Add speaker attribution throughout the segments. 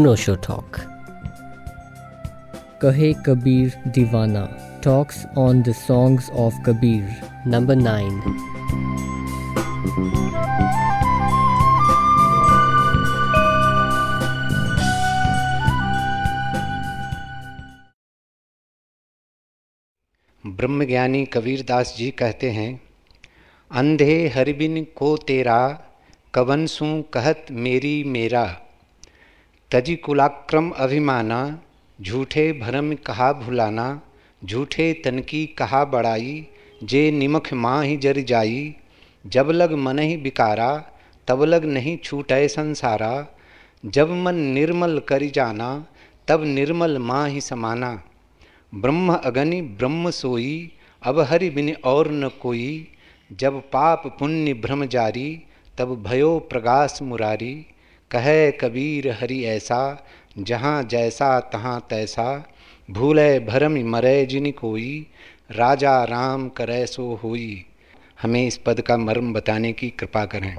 Speaker 1: अनोशो talk कहे कबीर दीवाना talks on the songs of Kabir. Number nine
Speaker 2: ब्रह्मज्ञानी कबीरदास जी कहते हैं अंधे हरिबिन को तेरा कवनसू कहत मेरी मेरा। तजी कुलाक्रम अभिमाना झूठे भरम कहा भुलाना, झूठे तनकी कहा बड़ाई, जे निमख माँ ही जर जाई, जब लग मन ही बिकारा, तब लग नहीं छूटे संसारा, जब मन निर्मल करी जाना, तब निर्मल माँ ही समाना। ब्रह्म अगनि, ब्रह्म सोई, अब हरि बिन और न कोई, जब पाप पुण्य भ्रम जारी, तब भयो प्रगास मुरारी। कहे कबीर हरि ऐसा, जहाँ जैसा तहाँ तैसा, भूले भरम मरे जिन कोई, राजा राम करे सो होई। हमें इस पद का मर्म बताने की कृपा करें।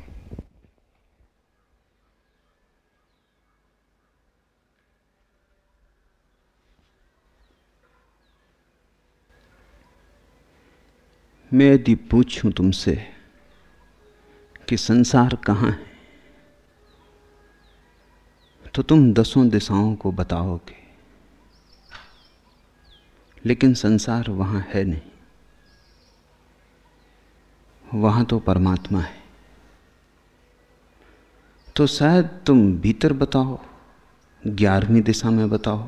Speaker 3: मैं यदि पूछूँ तुमसे कि संसार कहाँ है तो तुम दसों दिशाओं को बताओगे। लेकिन संसार वहाँ है नहीं। वहाँ तो परमात्मा है। तो शायद तुम भीतर बताओ, ग्यारहवीं दिशा में बताओ,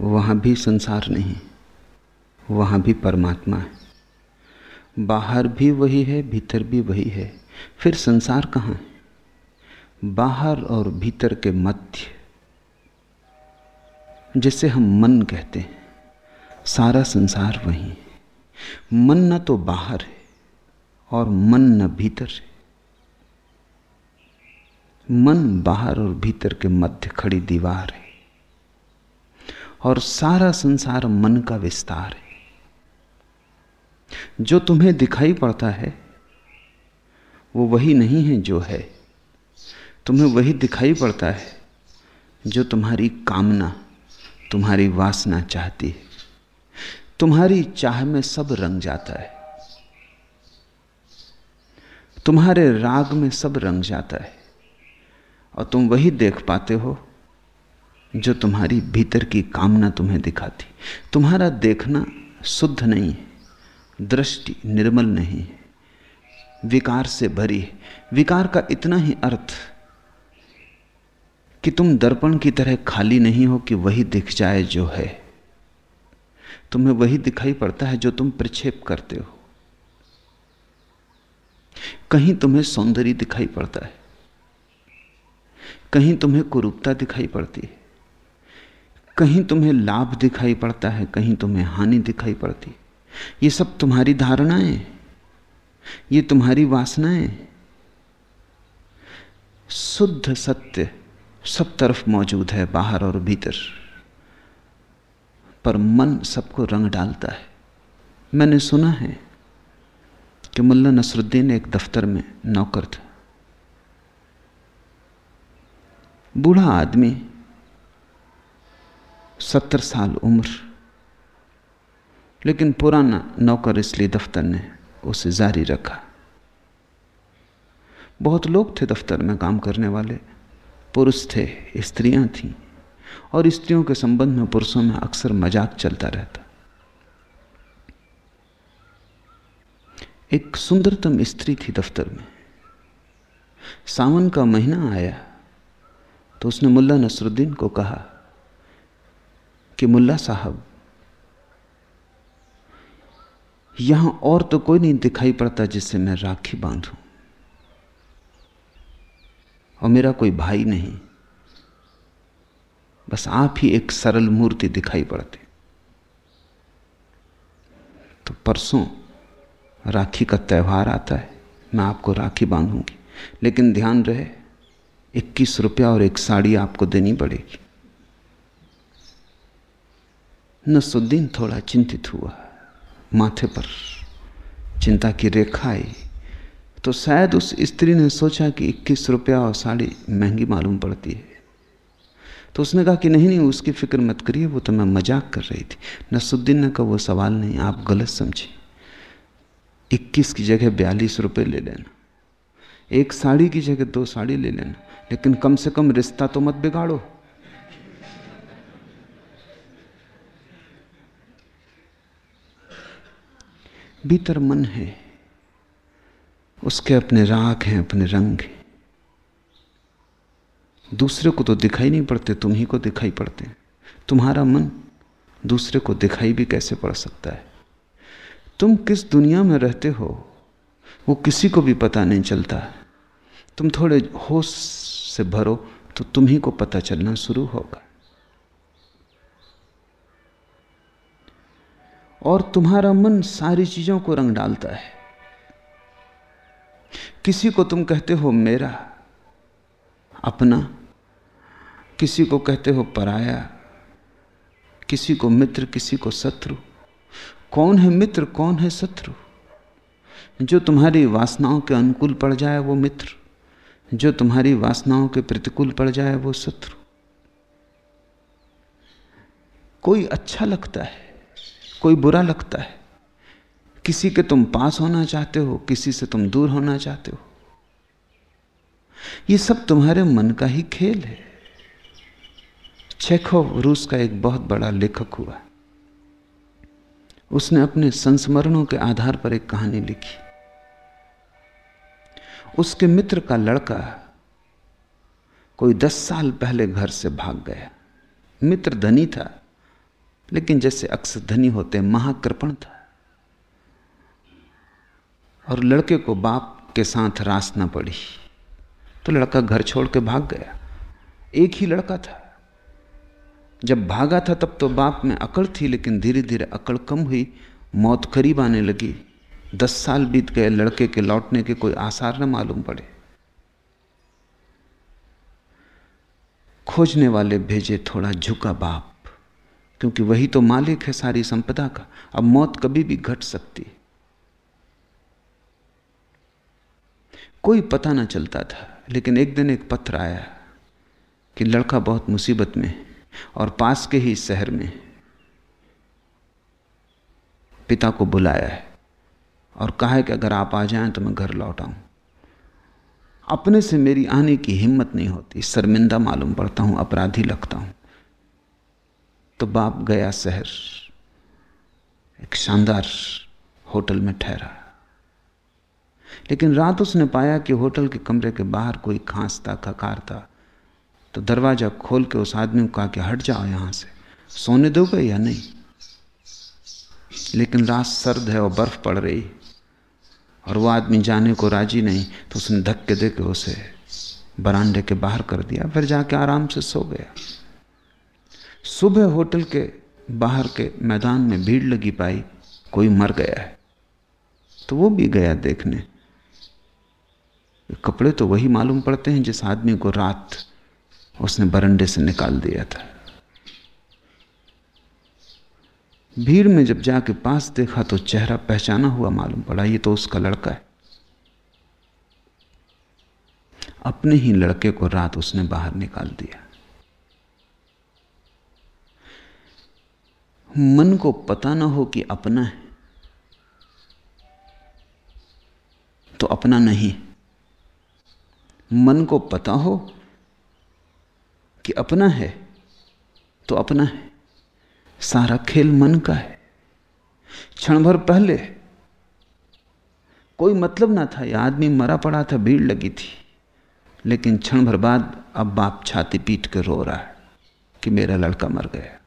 Speaker 3: वहाँ भी संसार नहीं, वहाँ भी परमात्मा है। बाहर भी वही है, भीतर भी वही है। फिर संसार कहाँ है? बाहर और भीतर के मध्य, जिसे हम मन कहते हैं, सारा संसार वही है। मन न तो बाहर है और मन न भीतर है। मन बाहर और भीतर के मध्य खड़ी दीवार है और सारा संसार मन का विस्तार है। जो तुम्हें दिखाई पड़ता है, वो वही नहीं है जो है। तुम्हें वही दिखाई पड़ता है जो तुम्हारी कामना, तुम्हारी वासना चाहती है। तुम्हारी चाह में सब रंग जाता है। तुम्हारे राग में सब रंग जाता है और तुम वही देख पाते हो जो तुम्हारी भीतर की कामना तुम्हें दिखाती। तुम्हारा देखना शुद्ध नहीं है, दृष्टि निर्मल नहीं है, विकार से भरी है। विकार का इतना ही अर्थ कि तुम दर्पण की तरह खाली नहीं हो कि वही दिख जाए जो है। तुम्हें वही दिखाई पड़ता है जो तुम प्रक्षेप करते हो। कहीं तुम्हें सौंदर्य दिखाई पड़ता है। कहीं तुम्हें कुरूपता दिखाई पड़ती है। कहीं तुम्हें लाभ दिखाई पड़ता है, कहीं तुम्हें हानि दिखाई पड़ती ये सब तुम्हारी धारणाएँ, ये तुम्हारी वासनाएँ। शुद्ध सत्य सब तरफ़ मौजूद है, बाहर और भीतर। पर मन सबको रंग डालता है। मैंने सुना है कि मुल्ला नसरुद्दीन एक दफ्तर में नौकर था। बूढ़ा आदमी, सत्तर साल उम्र, लेकिन पुराना नौकर इसलिए दफ्तर ने उसे जारी रखा। बहुत लोग थे दफ्तर में काम करने वाले पुरुष थे, स्त्रियाँ थीं, और स्त्रियों के संबंध में पुरुषों में अक्सर मज़ाक चलता रहता। एक सुंदरतम स्त्री थी दफ्तर में। सावन का महीना आया तो उसने मुल्ला नसरुद्दीन को कहा कि, मुल्ला साहब, यहाँ और तो कोई नहीं दिखाई पड़ता जिससे मैं राखी बांधूं। और मेरा कोई भाई नहीं। बस आप ही एक सरल मूर्ति दिखाई पड़ते। तो परसों राखी का त्यौहार आता है, मैं आपको राखी बांधूँगी। लेकिन ध्यान रहे, इक्कीस रुपया और एक साड़ी आपको देनी पड़ेगी। नसुद्दीन थोड़ा चिंतित हुआ, माथे पर चिंता की रेखा आई। तो शायद उस स्त्री ने सोचा कि इक्कीस रुपया और साड़ी महँगी मालूम पड़ती है। तो उसने कहा कि नहीं नहीं, उसकी फ़िक्र मत करिए, वो तो मैं मज़ाक कर रही थी। नसुद्दीन ने कहा, वो सवाल नहीं, आप गलत समझे। इक्कीस की जगह बयालीस रुपये ले लेना। एक साड़ी की जगह दो साड़ी ले लेना। लेकिन कम से कम रिश्ता तो मत बिगाड़ो। भीतर मन है। उसके अपने राग हैं, अपने रंग हैं। दूसरे को तो दिखाई नहीं पड़ते, तुम ही को दिखाई पड़ते हैं। तुम्हारा मन दूसरे को दिखाई भी कैसे पड़ सकता है? तुम किस दुनिया में रहते हो, वो किसी को भी पता नहीं चलता। तुम थोड़े होश से भरो तो तुम ही को पता चलना शुरू होगा। और तुम्हारा मन सारी चीज़ों को रंग डालता है। किसी को तुम कहते हो मेरा, अपना, किसी को कहते हो पराया, किसी को मित्र, किसी को शत्रु। कौन है मित्र, कौन है शत्रु? जो तुम्हारी वासनाओं के अनुकूल पड़ जाए वो मित्र, जो तुम्हारी वासनाओं के प्रतिकूल पड़ जाए वो शत्रु। कोई अच्छा लगता है, कोई बुरा लगता है किसी के तुम पास होना चाहते हो, किसी से तुम दूर होना चाहते हो। ये सब तुम्हारे मन का ही खेल है। चेखो रूस का एक बहुत बड़ा लेखक हुआ। उसने अपने संस्मरणों के आधार पर एक कहानी लिखी। उसके मित्र का लड़का कोई दस साल पहले घर से भाग गया। मित्र धनी था, लेकिन जैसे अक्सर धनी होते महाकृपण था। और लड़के को बाप के साथ रास न पड़ी। तो लड़का घर छोड़ के भाग गया। एक ही लड़का था। जब भागा था तब तो बाप में अकड़ थी, लेकिन धीरे धीरे अकड़ कम हुई। मौत करीब आने लगी। दस साल बीत गए, लड़के के लौटने के कोई आसार न मालूम पड़े। खोजने वाले भेजे थोड़ा झुका बाप, क्योंकि वही तो मालिक है सारी संपदा का। अब मौत कभी भी घट सकती। है कोई पता ना चलता था, लेकिन एक दिन एक पत्र आया कि लड़का बहुत मुसीबत में और पास के ही शहर में पिता को बुलाया है और कहा है कि अगर आप आ जाएँ तो मैं घर लौट अपने से मेरी आने की हिम्मत नहीं होती, शर्मिंदा मालूम पड़ता हूँ, अपराधी लगता हूँ। तो बाप गया शहर, एक शानदार होटल में ठहरा। लेकिन रात उसने पाया कि होटल के कमरे के बाहर कोई खांसता, खकारता। तो दरवाज़ा खोल के उस आदमी को कहा कि हट जाओ यहाँ से। सोने दोगे या नहीं? लेकिन रात सर्द है और बर्फ़ पड़ रही। और वो आदमी जाने को राज़ी नहीं तो उसने धक्के दे के उसे बरांडे के बाहर कर दिया। फिर जाके आराम से सो गया। सुबह होटल के बाहर के मैदान में भीड़ लगी पाई, कोई मर गया है। तो वो भी गया देखने। कपड़े तो वही मालूम पड़ते हैं जिस आदमी को रात उसने बरंडे से निकाल दिया था। भीड़ में जब जाके पास देखा तो चेहरा पहचाना हुआ मालूम पड़ा, ये तो उसका लड़का है। अपने ही लड़के को रात उसने बाहर निकाल दिया। मन को पता ना हो कि अपना है तो अपना नहीं। मन को पता हो कि अपना है तो अपना है। सारा खेल मन का है। क्षण भर पहले कोई मतलब ना था। यह आदमी मरा पड़ा था, भीड़ लगी थी। लेकिन क्षण भर बाद अब बाप छाती पीट कर रो रहा है कि मेरा लड़का मर गया।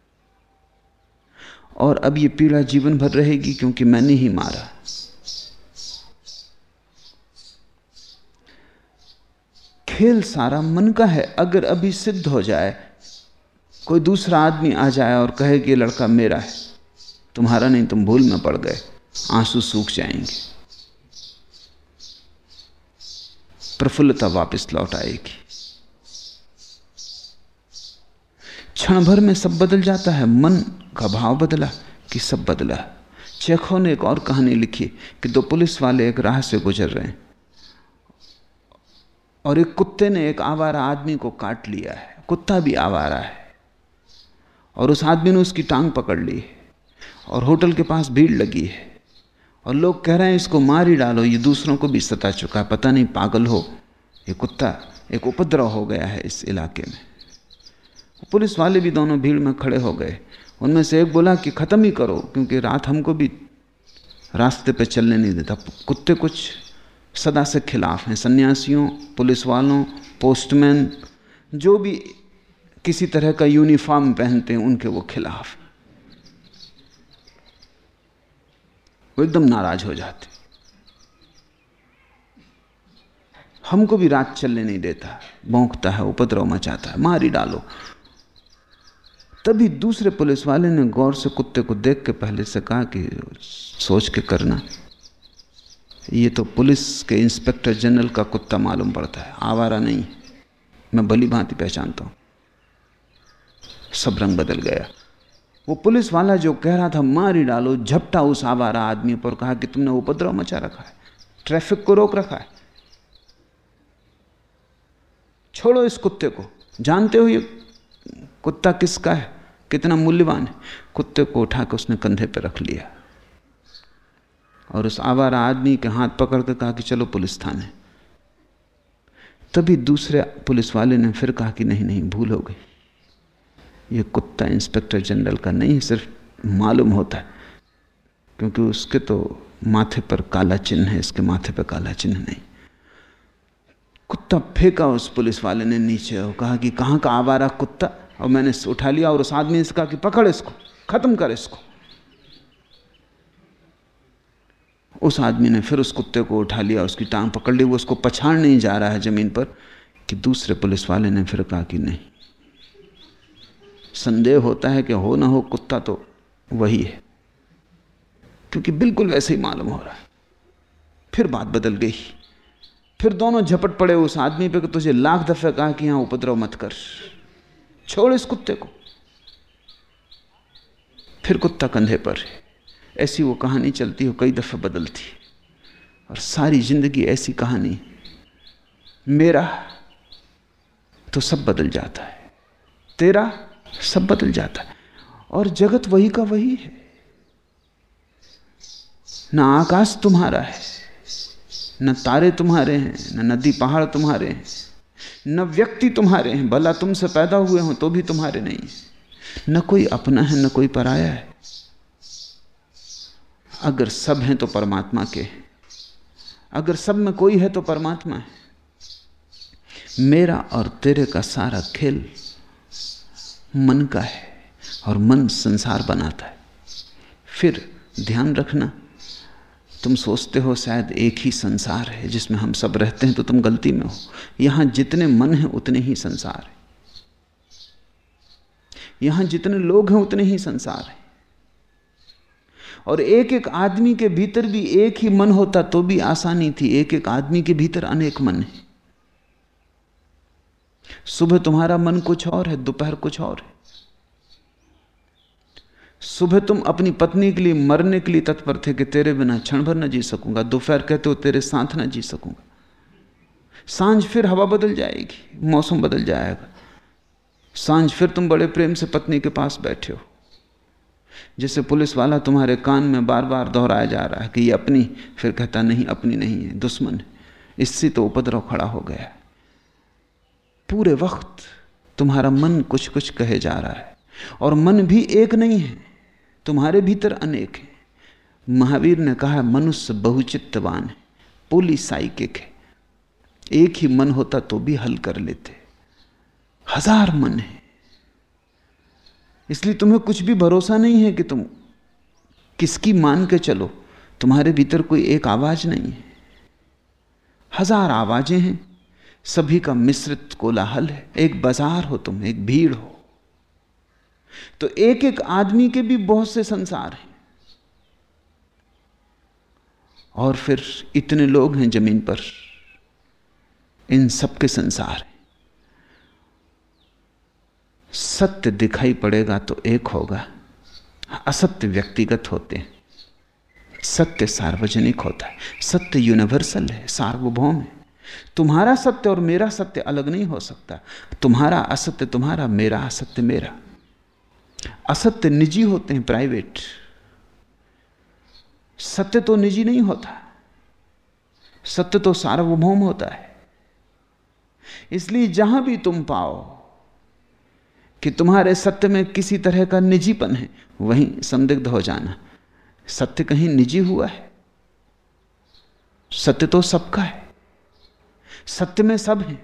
Speaker 3: और अब ये पीड़ा जीवन भर रहेगी क्योंकि मैंने ही मारा। खेल सारा मन का है, अगर अभी सिद्ध हो जाए, कोई दूसरा आदमी आ जाए और कहे कि लड़का मेरा है, तुम्हारा नहीं, तुम भूल में पड़ गए, आँसू सूख जाएँगे। प्रफुल्लता वापस लौट आएगी। क्षण भर में सब बदल जाता है, मन का भाव बदला कि सब बदला। चेखो ने एक और कहानी लिखी कि दो पुलिस वाले एक राह से गुजर रहे हैं। और एक कुत्ते ने एक आवारा आदमी को काट लिया है। कुत्ता भी आवारा है। और उस आदमी ने उसकी टांग पकड़ ली है और होटल के पास भीड़ लगी है। और लोग कह रहे हैं, इसको मार ही डालो, ये दूसरों को भी सता चुका है। पता नहीं, पागल हो, ये कुत्ता, एक उपद्रव हो गया है इस इलाके में। पुलिस वाले भी दोनों भीड़ में खड़े हो गए। उनमें से एक बोला कि ख़त्म ही करो, क्योंकि रात हमको भी रास्ते पे चलने नहीं देता। कुत्ते कुछ सदा से खिलाफ हैं। सन्यासियों पुलिस वालों पोस्टमैन, जो भी किसी तरह का यूनिफॉर्म पहनते हैं, उनके वो खिलाफ वो एकदम नाराज़ हो जाते हमको भी रात चलने नहीं देता। भोंकता है, उपद्रव मचाता है, मारी डालो। तभी दूसरे पुलिस वाले ने गौर से कुत्ते को देख के पहले से कहा कि सोच के करना। ये तो पुलिस के इंस्पेक्टर जनरल का कुत्ता मालूम पड़ता है। आवारा नहीं। मैं भली भांति पहचानता हूँ। सब रंग बदल गया। वो पुलिस वाला जो कह रहा था, मार ही डालो, झपटा उस आवारा आदमी पर, कहा कि तुमने उपद्रव मचा रखा है, ट्रैफ़िक को रोक रखा है। छोड़ो इस कुत्ते को। जानते हो ये कुत्ता किसका है? कितना मूल्यवान है? कुत्ते को उठा के उसने कंधे पर रख लिया। और उस आवारा आदमी के हाथ पकड़ कर कहा कि चलो पुलिस थाने। तभी दूसरे पुलिस वाले ने फिर कहा कि नहीं नहीं, भूल हो गई। ये कुत्ता इंस्पेक्टर जनरल का नहीं, सिर्फ़ मालूम होता है, क्योंकि उसके तो माथे पर काला चिन्ह है, इसके माथे पर काला चिन्ह नहीं। कुत्ता फेंका उस पुलिस वाले ने नीचे और कहा कि कहाँ का आवारा कुत्ता? और मैंने उठा लिया और उस आदमी ने कहा कि पकड़ इसको, खत्म कर इसको। उस आदमी ने फिर उस कुत्ते को उठा लिया, उसकी टांग पकड़ ली, वो उसको पछाड़ नहीं जा रहा है ज़मीन पर कि दूसरे पुलिस वाले ने फिर कहा कि नहीं। संदेह होता है कि हो ना हो, कुत्ता तो वही है। क्योंकि बिल्कुल वैसे ही मालूम हो रहा है। फिर बात बदल गई। फिर दोनों झपट पड़े उस आदमी पे कि तुझे लाख दफे कहा कि यहाँ उपद्रव मत कर। छोड़ इस कुत्ते को। फिर कुत्ता कंधे पर है। ऐसी वो कहानी चलती हो, कई दफे बदलती और सारी ज़िंदगी ऐसी कहानी, मेरा तो सब बदल जाता है, तेरा सब बदल जाता है, और जगत वही का वही है। ना आकाश तुम्हारा है, न तारे तुम्हारे हैं, न नदी पहाड़ तुम्हारे हैं, न व्यक्ति तुम्हारे हैं, भला तुमसे पैदा हुए हो तो भी तुम्हारे नहीं न कोई अपना है, न कोई पराया है। अगर सब हैं तो परमात्मा के। अगर सब में कोई है तो परमात्मा है। मेरा और तेरे का सारा खेल मन का है और मन संसार बनाता है। फिर ध्यान रखना, तुम सोचते हो शायद एक ही संसार है जिसमें हम सब रहते हैं तो तुम गलती में हो। यहाँ जितने मन हैं उतने ही संसार है। यहाँ जितने लोग हैं उतने ही संसार है। और एक एक आदमी के भीतर भी एक ही मन होता तो भी आसानी थी। एक एक आदमी के भीतर अनेक मन है। सुबह तुम्हारा मन कुछ और है, दोपहर कुछ और है। सुबह तुम अपनी पत्नी के लिए मरने के लिए तत्पर थे कि तेरे बिना क्षण भर न जी सकूँगा, दोपहर कहते हो तेरे साथ न जी सकूँगा। साँझ फिर हवा बदल जाएगी, मौसम बदल जाएगा। साँझ फिर तुम बड़े प्रेम से पत्नी के पास बैठे हो। जैसे पुलिस वाला तुम्हारे कान में बार बार दोहराया जा रहा है कि ये अपनी, फिर कहता, नहीं, अपनी नहीं है, दुश्मन है। इससे तो उपद्रव खड़ा हो गया पूरे वक्त तुम्हारा मन कुछ कुछ कहे जा रहा है। और मन भी एक नहीं है, तुम्हारे भीतर अनेक है। महावीर ने कहा, मनुष्य बहुचित्तवान है, पोली साइकिक है। एक ही मन होता तो भी हल कर लेते। हज़ार मन है। इसलिए तुम्हें कुछ भी भरोसा नहीं है कि तुम किसकी मान के चलो। तुम्हारे भीतर कोई एक आवाज़ नहीं है। हज़ार आवाज़ें हैं। सभी का मिश्रित कोलाहल है। एक बाज़ार हो तुम, एक भीड़ हो। तो एक एक आदमी के भी बहुत से संसार हैं। और फिर इतने लोग हैं ज़मीन पर। इन सबके संसार हैं। सत्य दिखाई पड़ेगा तो एक होगा। असत्य व्यक्तिगत होते हैं। सत्य सार्वजनिक होता है। सत्य यूनिवर्सल है, सार्वभौम है। तुम्हारा सत्य और मेरा सत्य अलग नहीं हो सकता। तुम्हारा असत्य तुम्हारा, मेरा असत्य मेरा। असत्य निजी होते हैं प्राइवेट सत्य तो निजी नहीं होता। सत्य तो सार्वभौम होता है। इसलिए जहाँ भी तुम पाओ कि तुम्हारे सत्य में किसी तरह का निजीपन है, वहीं संदिग्ध हो जाना। सत्य कहीं निजी हुआ है। सत्य तो सबका है। सत्य में सब है।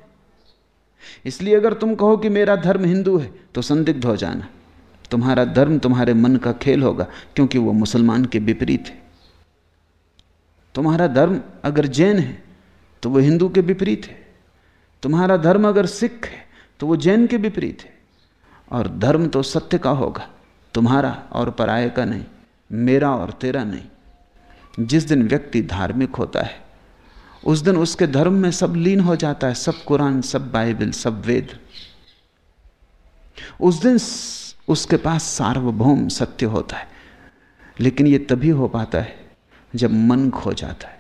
Speaker 3: इसलिए अगर तुम कहो कि मेरा धर्म हिंदू है तो संदिग्ध हो जाना। तुम्हारा धर्म तुम्हारे मन का खेल होगा, क्योंकि वो मुसलमान के विपरीत है। तुम्हारा धर्म अगर जैन है तो वो हिंदू के विपरीत है। तुम्हारा धर्म अगर सिख है तो वो जैन के विपरीत है। और धर्म तो सत्य का होगा, तुम्हारा और पराये का नहीं, मेरा और तेरा नहीं। जिस दिन व्यक्ति धार्मिक होता है, उस दिन उसके धर्म में सब लीन हो जाता है, सब कुरान, सब बाइबल, सब वेद। उस दिन उसके पास सार्वभौम सत्य होता है, लेकिन यह तभी हो पाता है, जब मन खो जाता है।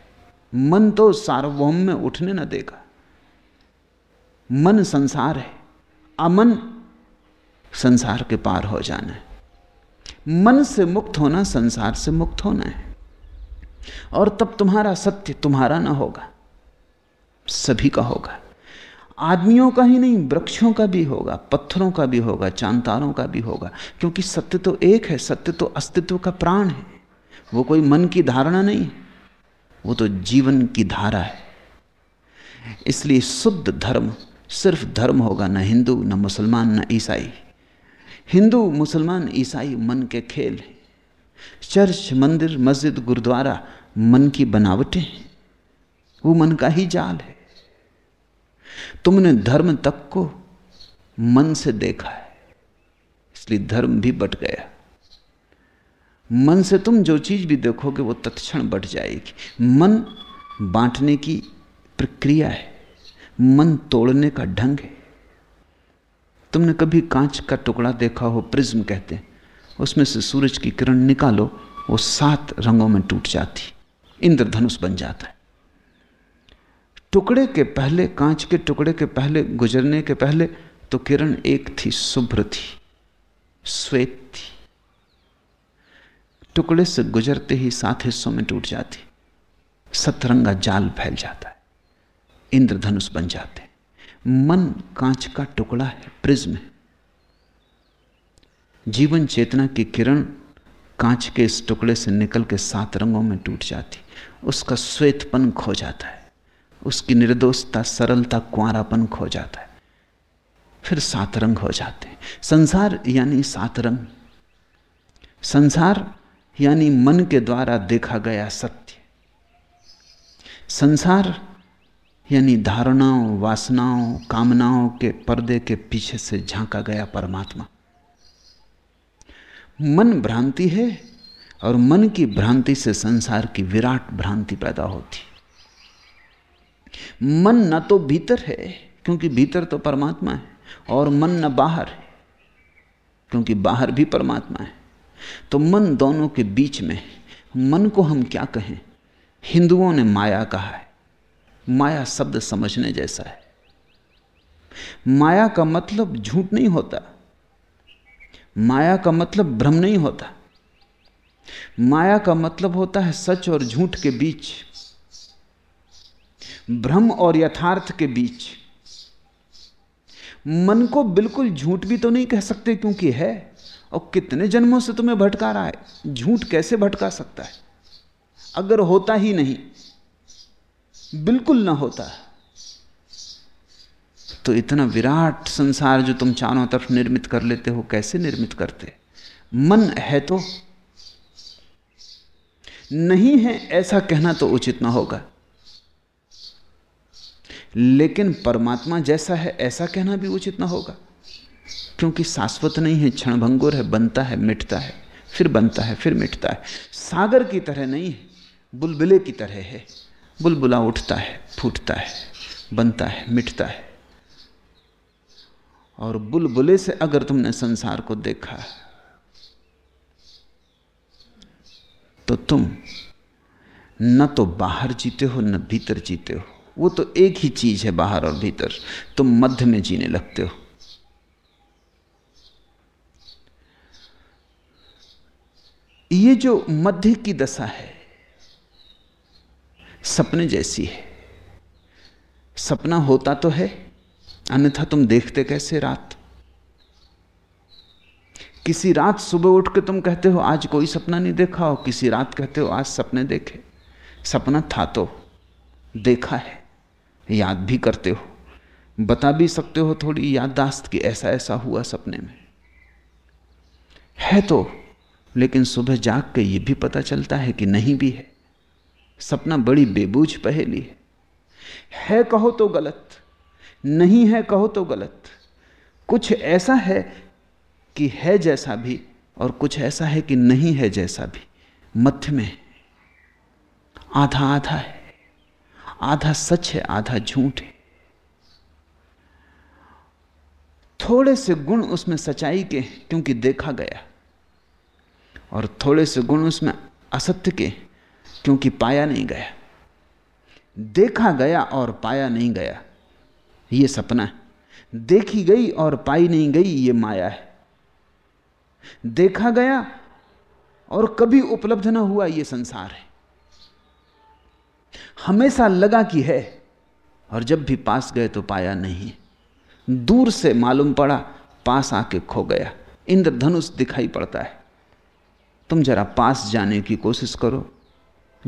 Speaker 3: मन तो सार्वभौम में उठने न देगा। मन संसार है, अमन संसार के पार हो जाना है। मन से मुक्त होना, संसार से मुक्त होना है। और तब तुम्हारा सत्य तुम्हारा ना होगा, सभी का होगा। आदमियों का ही नहीं, वृक्षों का भी होगा, पत्थरों का भी होगा, चांतारों का भी होगा। क्योंकि सत्य तो एक है, सत्य तो अस्तित्व का प्राण है। वो कोई मन की धारणा नहीं वो तो जीवन की धारा है। इसलिए शुद्ध धर्म, सिर्फ़ धर्म होगा, न हिंदू, न मुसलमान, न ईसाई। हिंदू, मुसलमान, ईसाई मन के खेल हैं। चर्च, मंदिर, मस्जिद, गुरुद्वारा मन की बनावटें हैं। वो मन का ही जाल है। तुमने धर्म तक को मन से देखा है, इसलिए धर्म भी बट गया। मन से तुम जो चीज़ भी देखोगे, वो तत्क्षण बट जाएगी। मन बांटने की प्रक्रिया है। मन तोड़ने का ढंग है। तुमने कभी कांच का टुकड़ा देखा हो, प्रिज्म कहते हैं। उसमें से सूरज की किरण निकालो, वो सात रंगों में टूट जाती। इंद्रधनुष बन जाता है। टुकड़े के पहले, कांच के टुकड़े के पहले, गुजरने के पहले तो किरण एक थी, शुभ्र थी, श्वेत थी। टुकड़े से गुजरते ही सात हिस्सों में टूट जाती। सतरंगा जाल फैल जाता है। इंद्रधनुष बन जाते मन कांच का टुकड़ा है, प्रिज्म है। जीवन चेतना की किरण कांच के इस टुकड़े से निकल के सात रंगों में टूट जाती। उसका श्वेतपन खो जाता है। उसकी निर्दोषता, सरलता कुआरापन खो जाता है। फिर सात रंग हो जाते हैं। संसार यानी सात रंग। संसार यानी मन के द्वारा देखा गया सत्य। संसार यानी धारणाओं, वासनाओं, कामनाओं के पर्दे के पीछे से झांका गया परमात्मा। मन भ्रांति है और मन की भ्रांति से संसार की विराट भ्रांति पैदा होती। मन न तो भीतर है, क्योंकि भीतर तो परमात्मा है, और मन न बाहर है, क्योंकि बाहर भी परमात्मा है। तो मन दोनों के बीच में मन को हम क्या कहें? हिंदुओं ने माया कहा है। माया शब्द समझने जैसा है। माया का मतलब झूठ नहीं होता। माया का मतलब भ्रम नहीं होता। माया का मतलब होता है सच और झूठ के बीच। भ्रम और यथार्थ के बीच। मन को बिल्कुल झूठ भी तो नहीं कह सकते क्योंकि है, और कितने जन्मों से तुम्हें भटका रहा है? झूठ कैसे भटका सकता है? अगर होता ही नहीं बिल्कुल ना होता तो इतना विराट संसार जो तुम चारों तरफ़ निर्मित कर लेते हो, कैसे निर्मित करते? मन है तो। नहीं है ऐसा कहना तो उचित ना होगा। लेकिन परमात्मा जैसा है, ऐसा कहना भी उचित ना होगा। क्योंकि शाश्वत नहीं है, क्षणभंगुर है, बनता है, मिटता है, फिर बनता है, फिर मिटता है। सागर की तरह नहीं है, बुलबुले की तरह है। बुलबुला उठता है, फूटता है, बनता है, मिटता है। और बुलबुले से अगर तुमने संसार को देखा तो तुम न तो बाहर जीते हो, न भीतर जीते हो। वो तो एक ही चीज़ है बाहर और भीतर। तुम मध्य में जीने लगते हो। ये जो मध्य की दशा है सपने जैसी है। सपना होता तो है, अन्यथा तुम देखते कैसे रात? किसी रात सुबह उठ के तुम कहते हो, आज कोई सपना नहीं देखा हो किसी रात कहते हो, आज सपने देखे। सपना था तो देखा है, याद भी करते हो। बता भी सकते हो थोड़ी याददाश्त कि ऐसा ऐसा हुआ सपने में। है तो लेकिन सुबह जाग के ये भी पता चलता है कि नहीं भी है। सपना बड़ी बेबूझ पहेली है। है कहो तो गलत, नहीं है कहो तो गलत। कुछ ऐसा है कि है जैसा भी और कुछ ऐसा है कि नहीं है जैसा भी। मध्य में आधा आधा है। आधा सच है, आधा झूठ है। थोड़े से गुण उसमें सच्चाई के क्योंकि देखा गया। और थोड़े से गुण उसमें असत्य के क्योंकि पाया नहीं गया। देखा गया और पाया नहीं गया, ये सपना है। देखी गई और पाई नहीं गई, ये माया है। देखा गया और कभी उपलब्ध ना हुआ, ये संसार है। हमेशा लगा कि है और जब भी पास गए तो पाया नहीं दूर से मालूम पड़ा, पास आके खो गया। इंद्रधनुष दिखाई पड़ता है। तुम जरा पास जाने की कोशिश करो।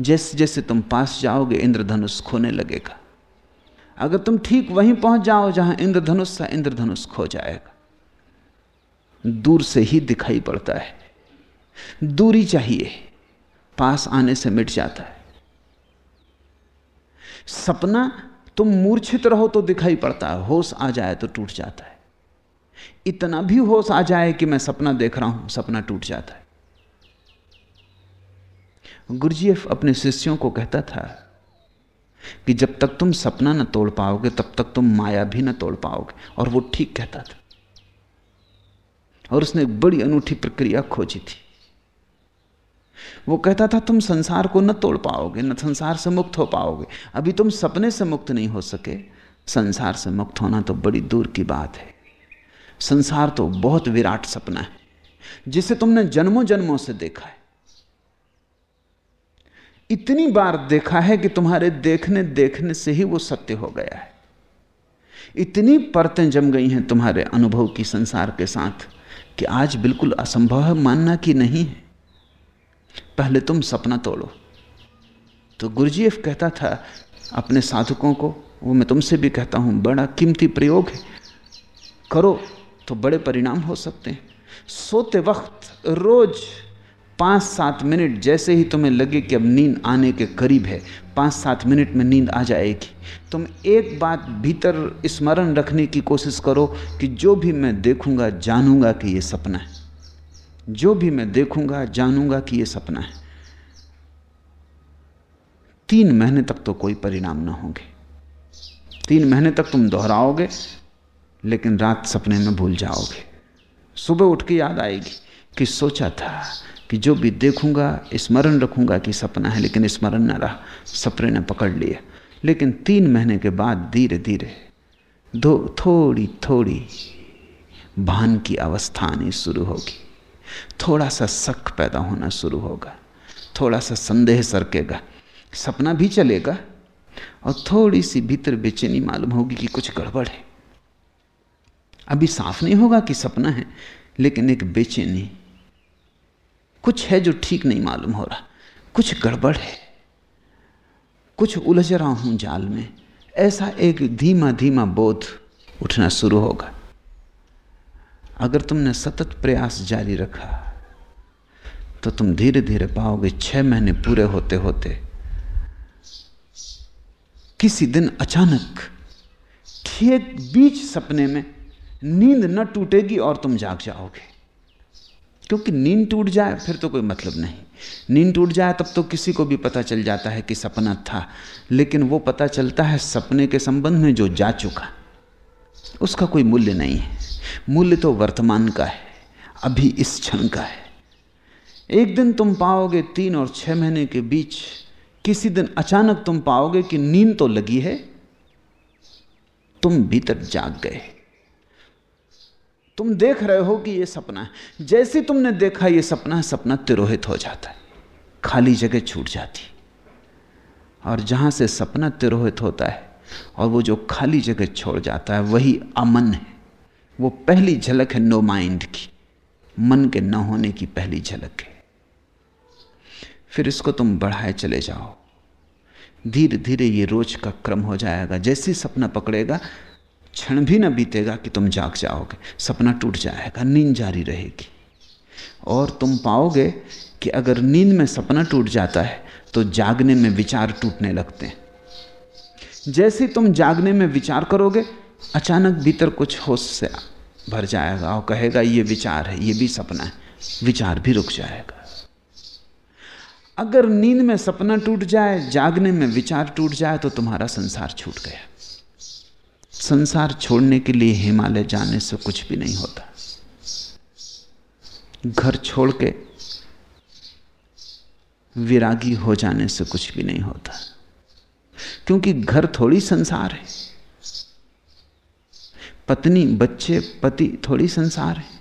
Speaker 3: जैसे जैसे तुम पास जाओगे, इंद्रधनुष खोने लगेगा। अगर तुम ठीक वहीं पहुँच जाओ जहाँ इंद्रधनुष था इंद्रधनुष खो जाएगा। दूर से ही दिखाई पड़ता है। दूरी चाहिए। पास आने से मिट जाता है। सपना, तुम मूर्छित रहो तो दिखाई पड़ता है। होश आ जाए तो टूट जाता है। इतना भी होश आ जाए कि मैं सपना देख रहा हूँ, सपना टूट जाता है। गुरुजीएफ अपने शिष्यों को कहता था कि जब तक तुम सपना न तोड़ पाओगे, तब तक तुम माया भी न तोड़ पाओगे। और वो ठीक कहता था। और उसने एक बड़ी अनूठी प्रक्रिया खोजी थी। वो कहता था, तुम संसार को न तोड़ पाओगे, न संसार से मुक्त हो पाओगे। अभी तुम सपने से मुक्त नहीं हो सके। संसार से मुक्त होना तो बड़ी दूर की बात है। संसार तो बहुत विराट सपना है, जिसे तुमने जन्मों जन्मों से देखा है। इतनी बार देखा है कि तुम्हारे देखने देखने से ही वो सत्य हो गया है। इतनी परतें जम गई हैं तुम्हारे अनुभव की संसार के साथ कि आज बिल्कुल असंभव है, मानना कि नहीं है। पहले तुम सपना तोड़ो। तो गुरुजीएफ कहता था अपने साधकों को, वो मैं तुमसे भी कहता हूँ, बड़ा कीमती प्रयोग है। करो तो बड़े परिणाम हो सकते हैं। सोते वक्त रोज पाँच सात मिनट जैसे ही तुम्हें लगे कि अब नींद आने के करीब है पाँच सात मिनट में नींद आ जाएगी। तुम एक बात भीतर स्मरण रखने की कोशिश करो कि जो भी मैं देखूँगा, जानूँगा कि ये सपना है। जो भी मैं देखूँगा, जानूँगा कि ये सपना है। तीन महीने तक तो कोई परिणाम ना होंगे। तीन महीने तक तुम दोहराओगे, लेकिन रात सपने में भूल जाओगे। सुबह उठ के याद आएगी कि सोचा था कि जो भी देखूँगा, स्मरण रखूँगा कि सपना है, लेकिन स्मरण न रहा। सपने ने पकड़ लिया लेकिन तीन महीने के बाद धीरे धीरे दो थोड़ी थोड़ी भान की अवस्था आनी शुरू होगी। थोड़ा सा शक पैदा होना शुरू होगा। थोड़ा सा संदेह सरकेगा। सपना भी चलेगा और थोड़ी सी भीतर बेचैनी मालूम होगी कि कुछ गड़बड़ है। अभी साफ़ नहीं होगा कि सपना है, लेकिन एक बेचैनी कुछ है जो ठीक नहीं मालूम हो रहा। कुछ गड़बड़ है। कुछ उलझ रहा हूँ जाल में। ऐसा एक धीमा धीमा बोध उठना शुरू होगा। अगर तुमने सतत प्रयास जारी रखा तो तुम धीरे धीरे पाओगे छह महीने पूरे होते होते किसी दिन अचानक ठीक बीच सपने में नींद न टूटेगी और तुम जाग जाओगे। क्योंकि नींद टूट जाए, फिर तो कोई मतलब नहीं। नींद टूट जाए, तब तो किसी को भी पता चल जाता है कि सपना था। लेकिन वो पता चलता है सपने के संबंध में जो जा चुका। उसका कोई मूल्य नहीं है। मूल्य तो वर्तमान का है, अभी इस क्षण का है। एक दिन तुम पाओगे तीन और छह महीने के बीच, किसी दिन अचानक तुम पाओगे कि नींद तो लगी है, तुम भीतर जाग गए। तुम देख रहे हो कि यह सपना है। जैसे तुमने देखा यह सपना है, सपना तिरोहित हो जाता है। खाली जगह छूट जाती और जहाँ से सपना तिरोहित होता है और वो जो खाली जगह छोड़ जाता है, वही अमन है। वो पहली झलक है नो माइंड की। मन के न होने की पहली झलक है। फिर इसको तुम बढ़ाए चले जाओ। धीरे धीरे ये रोज का क्रम हो जाएगा। जैसे सपना पकड़ेगा क्षण भी ना बीतेगा कि तुम जाग जाओगे। सपना टूट जाएगा, नींद जारी रहेगी। और तुम पाओगे कि अगर नींद में सपना टूट जाता है तो जागने में विचार टूटने लगते हैं। जैसे तुम जागने में विचार करोगे, अचानक भीतर कुछ होश से भर जाएगा और कहेगा, ये विचार है, ये भी सपना है। विचार भी रुक जाएगा। अगर नींद में सपना टूट जाए, जागने में विचार टूट जाए तो तुम्हारा संसार छूट गया। संसार छोड़ने के लिए हिमालय जाने से कुछ भी नहीं होता। घर छोड़ के विरागी हो जाने से कुछ भी नहीं होता। क्योंकि घर थोड़ी संसार है। पत्नी, बच्चे, पति थोड़ी संसार है।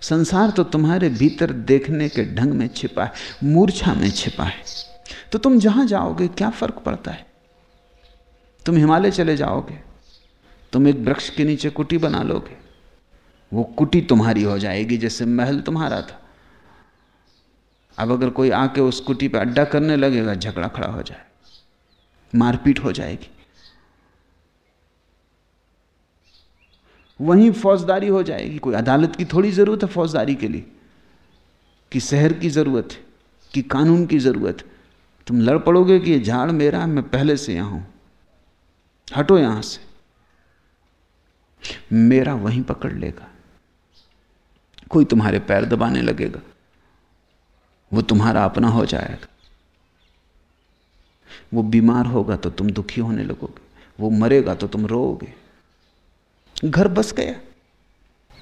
Speaker 3: संसार तो तुम्हारे भीतर देखने के ढंग में छिपा है, मूर्छा में छिपा है। तो तुम जहाँ जाओगे, क्या फ़र्क पड़ता है? तुम हिमालय चले जाओगे। तुम एक वृक्ष के नीचे कुटी बना लोगे। वो कुटी तुम्हारी हो जाएगी जैसे महल तुम्हारा था। अब अगर कोई आके उस कुटी पे अड्डा करने लगेगा, झगड़ा खड़ा हो जाए, मारपीट हो जाएगी। वहीं फौजदारी हो जाएगी। कोई अदालत की थोड़ी ज़रूरत है फौजदारी के लिए। कि शहर की ज़रूरत है, कि कानून की ज़रूरत है। तुम लड़ पड़ोगे कि ये झाड़ मेरा मैं पहले से यहाँ हूँ। हटो यहाँ से। मेरा वहीं पकड़ लेगा। कोई तुम्हारे पैर दबाने लगेगा। वो तुम्हारा अपना हो जाएगा। वो बीमार होगा तो तुम दुखी होने लगोगे। वो मरेगा तो तुम रोओगे। घर बस गया।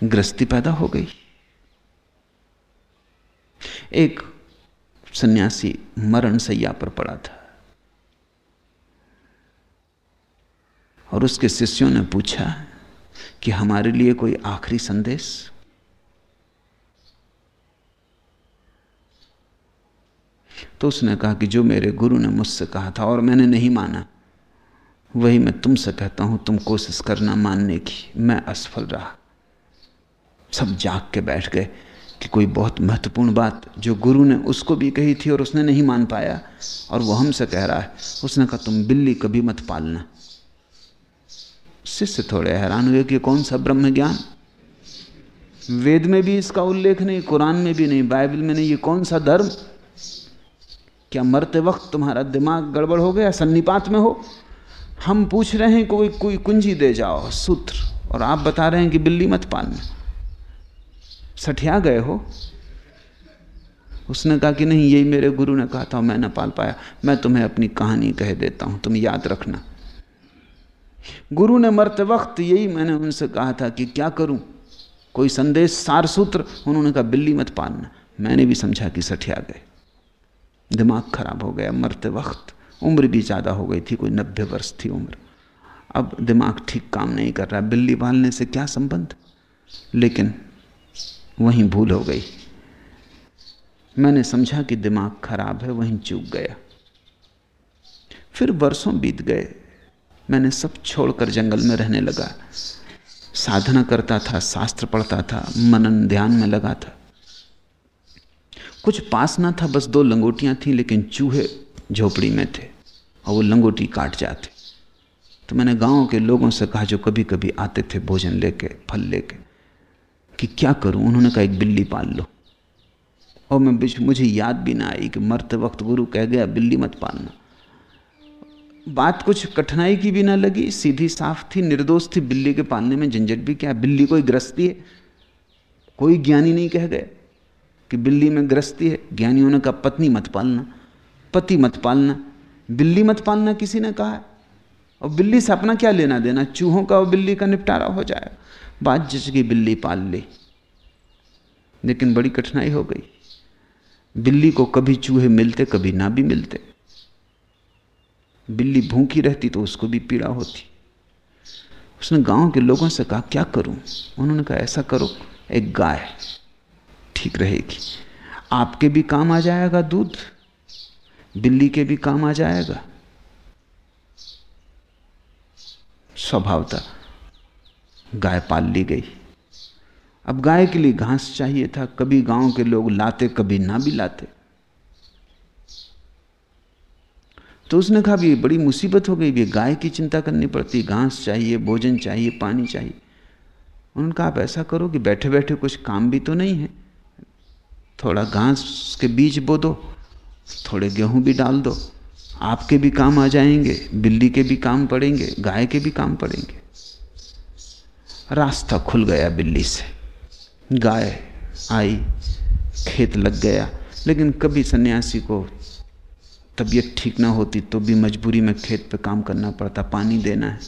Speaker 3: गृहस्थी पैदा हो गई। एक सन्यासी मरण सैया पर पड़ा था। और उसके शिष्यों ने पूछा कि हमारे लिए कोई आखिरी संदेश? तो उसने कहा कि जो मेरे गुरु ने मुझसे कहा था और मैंने नहीं माना, वही मैं तुमसे कहता हूँ, तुम कोशिश करना मानने की। मैं असफल रहा। सब जाग के बैठ गए कि कोई बहुत महत्वपूर्ण बात जो गुरु ने उसको भी कही थी और उसने नहीं मान पाया और वो हमसे कह रहा है, उसने कहा, तुम बिल्ली कभी मत पालना। शिष्य थोड़े हैरान हुए कि कौन सा ब्रह्म ज्ञान वेद में भी इसका उल्लेख नहीं, कुरान में भी नहीं, बाइबल में नहीं, ये कौन सा धर्म? क्या मरते वक्त तुम्हारा दिमाग गड़बड़ हो गया, सन्निपात में हो? हम पूछ रहे हैं कोई कोई कुंजी दे जाओ, सूत्र, और आप बता रहे हैं कि बिल्ली मत पालना। सठिया गए हो? उसने कहा कि नहीं, यही मेरे गुरु ने कहा था मैं ना पाल पाया। मैं तुम्हें अपनी कहानी कह देता हूँ, तुम याद रखना। गुरु ने मरते वक्त यही मैंने उनसे कहा था कि क्या करूँ? कोई संदेश, सार सूत्र? उन्होंने कहा, बिल्ली मत पालना। मैंने भी समझा कि सठिया गए। दिमाग खराब हो गया मरते वक्त। उम्र भी ज़्यादा हो गई थी, कोई नब्बे वर्ष थी उम्र। अब दिमाग ठीक काम नहीं कर रहा। बिल्ली पालने से क्या संबंध? लेकिन वहीं भूल हो गई। मैंने समझा कि दिमाग खराब है, वहीं चूक गया। फिर वर्षों बीत गए। मैंने सब छोड़कर जंगल में रहने लगा। साधना करता था, शास्त्र पढ़ता था, मनन ध्यान में लगा था। कुछ पास ना था, बस दो लंगोटियाँ थी, लेकिन चूहे झोपड़ी में थे और वो लंगोटी काट जाते। तो मैंने गाँव के लोगों से कहा, जो कभी कभी आते थे भोजन लेके, फल लेके, कि क्या करूँ, उन्होंने कहा, एक बिल्ली पाल लो। और मैं मुझे याद भी ना आई कि मरते वक्त गुरु कह गया, बिल्ली मत पालना। बात कुछ कठिनाई की भी ना लगी, सीधी साफ़ थी, निर्दोष थी, बिल्ली के पालने में झंझट भी क्या, बिल्ली कोई ग्रस्ती है? कोई ज्ञानी नहीं कह गए कि बिल्ली में ग्रस्ती है। ज्ञानियों ने कहा, पत्नी मत पालना, पति मत पालना। बिल्ली मत पालना किसी ने कहा। और बिल्ली से अपना क्या लेना देना? चूहों का और बिल्ली का निपटारा हो जाए बात जच गई बिल्ली पाल ली। लेकिन बड़ी कठिनाई हो गई। बिल्ली को कभी चूहे मिलते, कभी ना भी मिलते। बिल्ली भूखी रहती तो उसको भी पीड़ा होती। उसने गाँव के लोगों से कहा, क्या करूँ? उन्होंने कहा, ऐसा करो, एक गाय ठीक रहेगी। आपके भी काम आ जाएगा दूध, बिल्ली के भी काम आ जाएगा। स्वभावता गाय पाल ली गई। अब गाय के लिए घास चाहिए था, कभी गाँव के लोग लाते, कभी ना भी लाते। तो उसने कहा भी बड़ी मुसीबत हो गई भी गाय की चिंता करनी पड़ती, घास चाहिए, भोजन चाहिए, पानी चाहिए। उन्होंने कहा, आप ऐसा करो कि बैठे बैठे कुछ काम भी तो नहीं है। थोड़ा घास के बीज बो दो, थोड़े गेहूँ भी डाल दो। आपके भी काम आ जाएँगे, बिल्ली के भी काम पड़ेंगे, गाय के भी काम पड़ेंगे। रास्ता खुल गया बिल्ली से। गाय आई, खेत लग गया, लेकिन कभी सन्यासी को तबीयत ठीक ना होती तो भी मजबूरी में खेत पे काम करना पड़ता, पानी देना है।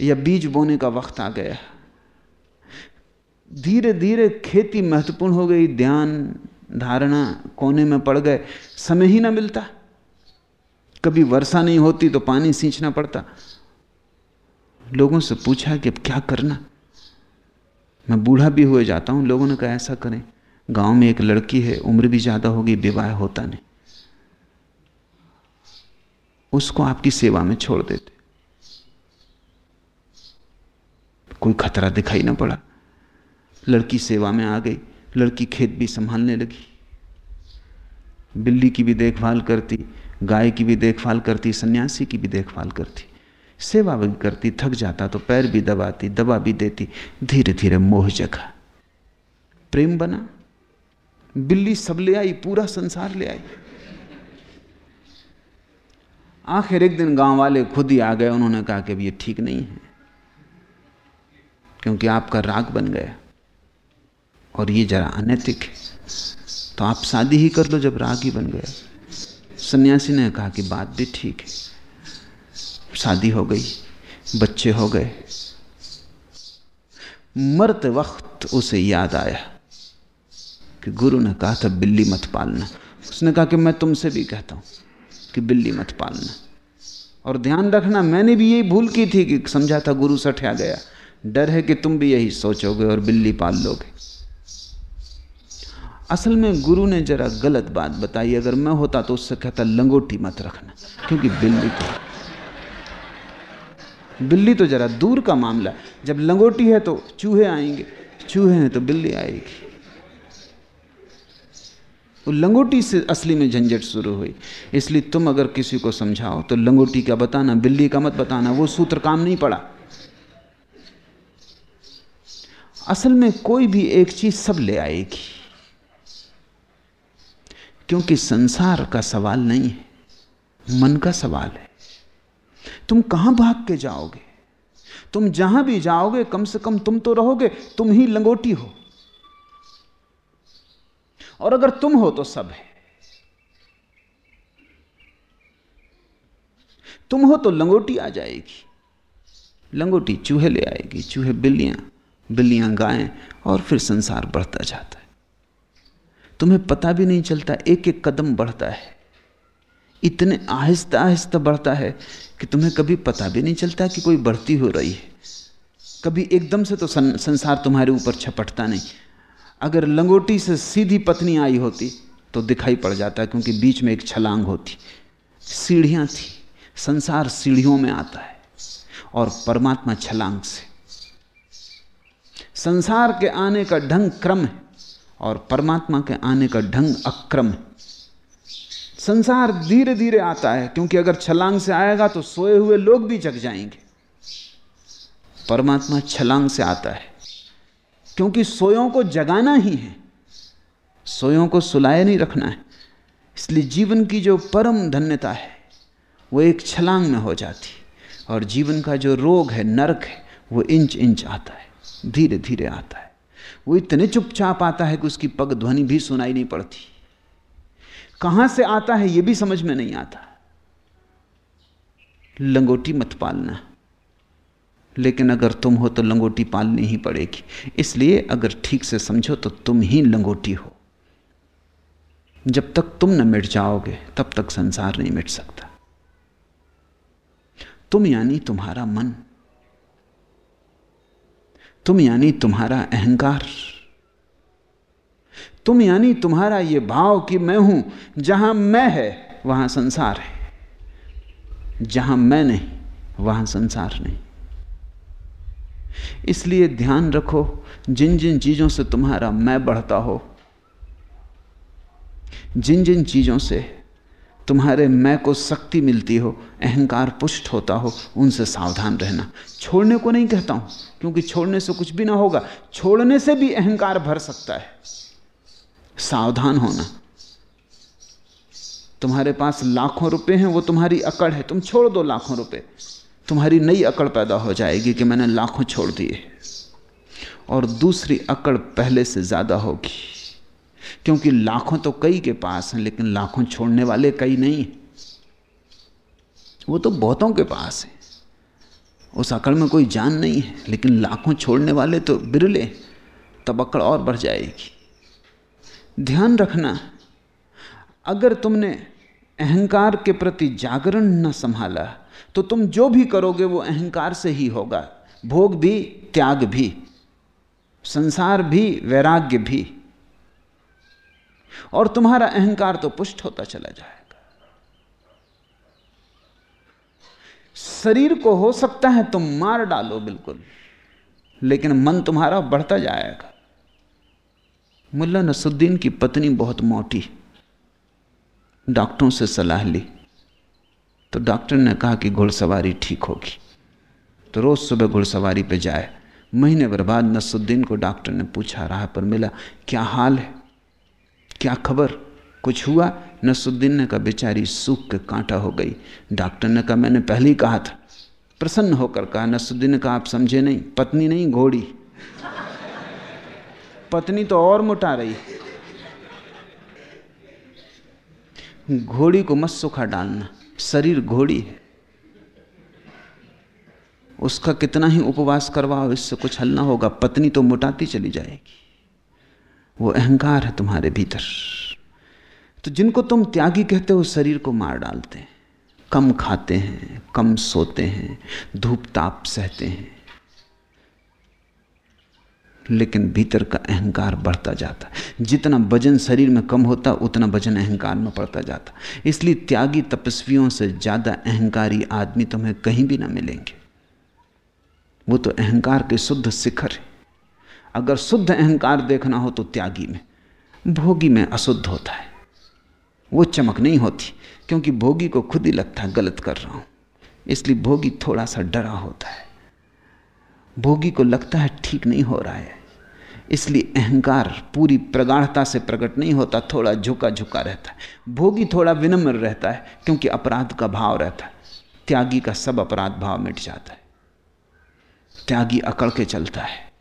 Speaker 3: या बीज बोने का वक्त आ गया। धीरे धीरे खेती महत्वपूर्ण हो गई, ध्यान धारणा कोने में पड़ गए, समय ही ना मिलता। कभी वर्षा नहीं होती तो पानी सींचना पड़ता। लोगों से पूछा कि अब क्या करना? मैं बूढ़ा भी हुए जाता हूँ, लोगों ने कहा, ऐसा करें। गाँव में एक लड़की है, उम्र भी ज़्यादा होगी, विवाह होता नहीं। उसको आपकी सेवा में छोड़ देते। कोई खतरा दिखाई ना पड़ा। लड़की सेवा में आ गई, लड़की खेत भी संभालने लगी। बिल्ली की भी देखभाल करती, गाय की भी देखभाल करती, सन्यासी की भी देखभाल करती। सेवा भी करती, थक जाता तो पैर भी दबाती, दबा भी देती धीरे धीरे मोह जगा। प्रेम बना। बिल्ली सब ले आई, पूरा संसार ले आई। आखिर एक दिन गाँव वाले खुद ही आ गए, उन्होंने कहा कि अब ये ठीक नहीं है, क्योंकि आपका राग बन गया। और ये जरा अनैतिक है तो आप शादी ही कर लो जब राग ही बन गया। सन्यासी ने कहा कि बात भी ठीक है, शादी हो गई, बच्चे हो गए। मरते वक्त उसे याद आया कि गुरु ने कहा था, बिल्ली मत पालना। उसने कहा कि मैं तुमसे भी कहता हूँ। कि बिल्ली मत पालना। और ध्यान रखना, मैंने भी यही भूल की थी कि समझा था गुरु सठिया गया। डर है कि तुम भी यही सोचोगे और बिल्ली पाल लोगे। असल में गुरु ने जरा गलत बात बताई। अगर मैं होता तो उससे कहता, लंगोटी मत रखना, क्योंकि बिल्ली तो बिल्ली तो जरा दूर का मामला जब लंगोटी है तो चूहे आएँगे, चूहे हैं तो बिल्ली आएगी। वो लंगोटी से असली में झंझट शुरू हुई। इसलिए तुम अगर किसी को समझाओ तो लंगोटी का बताना, बिल्ली का मत बताना, वो सूत्र काम नहीं पड़ा। असल में कोई भी एक चीज़ सब ले आएगी, क्योंकि संसार का सवाल नहीं है, मन का सवाल है। तुम कहाँ भाग के जाओगे? तुम जहाँ भी जाओगे, कम से कम तुम तो रहोगे, तुम ही लंगोटी हो। और अगर तुम हो तो सब है। तुम हो तो लंगोटी आ जाएगी। लंगोटी चूहे ले आएगी, चूहे बिल्लियाँ बिल्लियाँ गायें, और फिर संसार बढ़ता जाता है। तुम्हें पता भी नहीं चलता एक एक कदम बढ़ता है। इतने आहिस्ता आहिस्ता बढ़ता है कि तुम्हें कभी पता भी नहीं चलता कि कोई बढ़ती हो रही है। कभी एकदम से तो संसार तुम्हारे ऊपर छपटता नहीं। अगर लंगोटी से सीधी पत्नी आई होती तो दिखाई पड़ जाता क्योंकि बीच में एक छलांग होती। सीढ़ियाँ थी, संसार सीढ़ियों में आता है, और परमात्मा छलांग से। संसार के आने का ढंग क्रम है, और परमात्मा के आने का ढंग अक्रम है। संसार धीरे धीरे आता है, क्योंकि अगर छलांग से आएगा तो सोए हुए लोग भी जग जाएँगे। परमात्मा छलांग से आता है। क्योंकि सोयों को जगाना ही है। सोयों को सुलाए नहीं रखना है। इसलिए जीवन की जो परम धन्यता है, वो एक छलांग में हो जाती और जीवन का जो रोग है, नरक है, वो इंच इंच आता है धीरे धीरे आता है। वो इतने चुपचाप आता है कि उसकी पग ध्वनि भी सुनाई नहीं पड़ती। कहाँ से आता है, ये भी समझ में नहीं आता। लंगोटी मत पालना। लेकिन अगर तुम हो तो लंगोटी पालनी ही पड़ेगी। इसलिए अगर ठीक से समझो तो तुम ही लंगोटी हो। जब तक तुम न मिट जाओगे, तब तक संसार नहीं मिट सकता। तुम यानी तुम्हारा मन। तुम यानी तुम्हारा अहंकार। तुम यानी तुम्हारा यह भाव कि मैं हूँ, जहाँ मैं है, वहाँ संसार है। जहाँ मैं नहीं, वहाँ संसार नहीं। इसलिए ध्यान रखो जिन जिन चीज़ों से तुम्हारा मैं बढ़ता हो जिन जिन चीज़ों से तुम्हारे मैं को शक्ति मिलती हो, अहंकार पुष्ट होता हो, उनसे सावधान रहना। छोड़ने को नहीं कहता हूँ, क्योंकि छोड़ने से कुछ भी ना होगा, छोड़ने से भी अहंकार भर सकता है। सावधान होना। तुम्हारे पास लाखों रुपए हैं, वो तुम्हारी अकड़ है, तुम छोड़ दो लाखों रुपए। तुम्हारी नई अकड़ पैदा हो जाएगी कि मैंने लाखों छोड़ दिए। और दूसरी अकड़ पहले से ज़्यादा होगी। क्योंकि लाखों तो कई के पास हैं, लेकिन लाखों छोड़ने वाले कई नहीं वो तो बहुतों के पास है। उस अकड़ में कोई जान नहीं है, लेकिन लाखों छोड़ने वाले तो बिरले तब अकड़ और बढ़ जाएगी। ध्यान रखना, अगर तुमने अहंकार के प्रति जागरण न संभाला तो तुम जो भी करोगे वो अहंकार से ही होगा। भोग भी, त्याग भी, संसार भी, वैराग्य भी। और तुम्हारा अहंकार तो पुष्ट होता चला जाएगा। शरीर को हो सकता है तुम मार डालो बिल्कुल, लेकिन मन तुम्हारा बढ़ता जाएगा। मुल्ला नसुद्दीन की पत्नी बहुत मोटी, डॉक्टरों से सलाह ली। तो डॉक्टर ने कहा कि घुड़सवारी ठीक होगी। तो रोज सुबह घुड़सवारी पे जाए। महीने भर बाद नसुद्दीन को डॉक्टर ने पूछा, राह पर मिला, क्या हाल है? क्या खबर? कुछ हुआ? नसुद्दीन ने कहा, बेचारी सूख के कांटा हो गई। डॉक्टर ने कहा, मैंने पहले ही कहा था। प्रसन्न होकर कहा नसुद्दीन ने कहा, आप समझे नहीं, पत्नी नहीं, घोड़ी। पत्नी तो और मोटा रही। घोड़ी को मत सुखा डालना। शरीर घोड़ी है। उसका कितना ही उपवास करवाओ, इससे कुछ हल ना होगा। पत्नी तो मोटाती चली जाएगी। वो अहंकार है तुम्हारे भीतर। तो जिनको तुम त्यागी कहते हो, शरीर को मार डालते हैं। कम खाते हैं, कम सोते हैं, धूप ताप सहते हैं। लेकिन भीतर का अहंकार बढ़ता जाता जितना वज़न शरीर में कम होता, उतना वज़न अहंकार में पड़ता जाता। इसलिए त्यागी तपस्वियों से ज़्यादा अहंकारी आदमी तुम्हें कहीं भी ना मिलेंगे। वो तो अहंकार के शुद्ध शिखर है। अगर शुद्ध अहंकार देखना हो तो त्यागी में, भोगी में अशुद्ध होता है। वो चमक नहीं होती, क्योंकि भोगी को खुद ही लगता है, गलत कर रहा हूँ। इसलिए भोगी थोड़ा सा डरा होता है। भोगी को लगता है ठीक नहीं हो रहा है। इसलिए अहंकार पूरी प्रगाढ़ता से प्रकट नहीं होता, थोड़ा झुका झुका रहता है। भोगी थोड़ा विनम्र रहता है, क्योंकि अपराध का भाव रहता है। त्यागी का सब अपराध भाव मिट जाता है। त्यागी अकड़ के चलता है।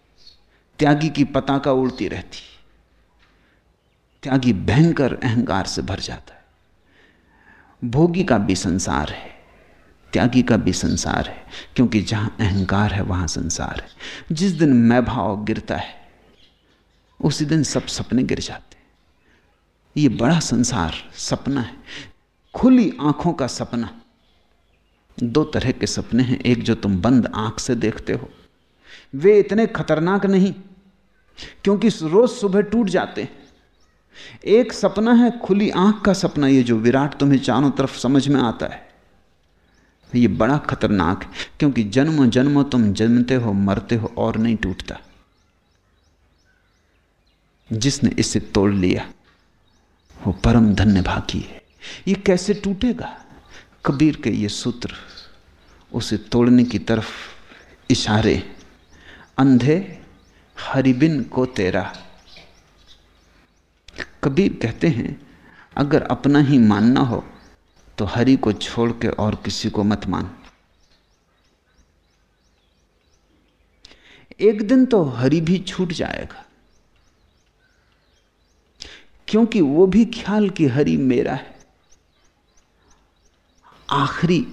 Speaker 3: त्यागी की पताका उड़ती रहती त्यागी भयंकर अहंकार से भर जाता है। भोगी का भी संसार है। त्यागी का भी संसार है, क्योंकि जहाँ अहंकार है, वहाँ संसार है। जिस दिन मैं भाव गिरता है उसी दिन सब सपने गिर जाते ये बड़ा संसार सपना है। खुली आँखों का सपना। दो तरह के सपने हैं, एक जो तुम बंद आँख से देखते हो। वे इतने खतरनाक नहीं, क्योंकि रोज सुबह टूट जाते हैं। एक सपना है, खुली आँख का सपना, ये जो विराट तुम्हें चारों तरफ़ समझ में आता है। ये बड़ा खतरनाक है, क्योंकि जन्म जन्म तुम जन्मते हो, मरते हो और नहीं टूटता। जिसने इसे तोड़ लिया, वो परम धन्य भागी है। ये कैसे टूटेगा? कबीर के ये सूत्र, उसे तोड़ने की तरफ़ इशारे, अंधे हरिबिन को तेरा। कबीर कहते हैं, अगर अपना ही मानना हो तो हरि को छोड़ के और किसी को मत मान। एक दिन तो हरि भी छूट जाएगा। क्योंकि वो भी ख्याल कि हरि मेरा है। आखिरी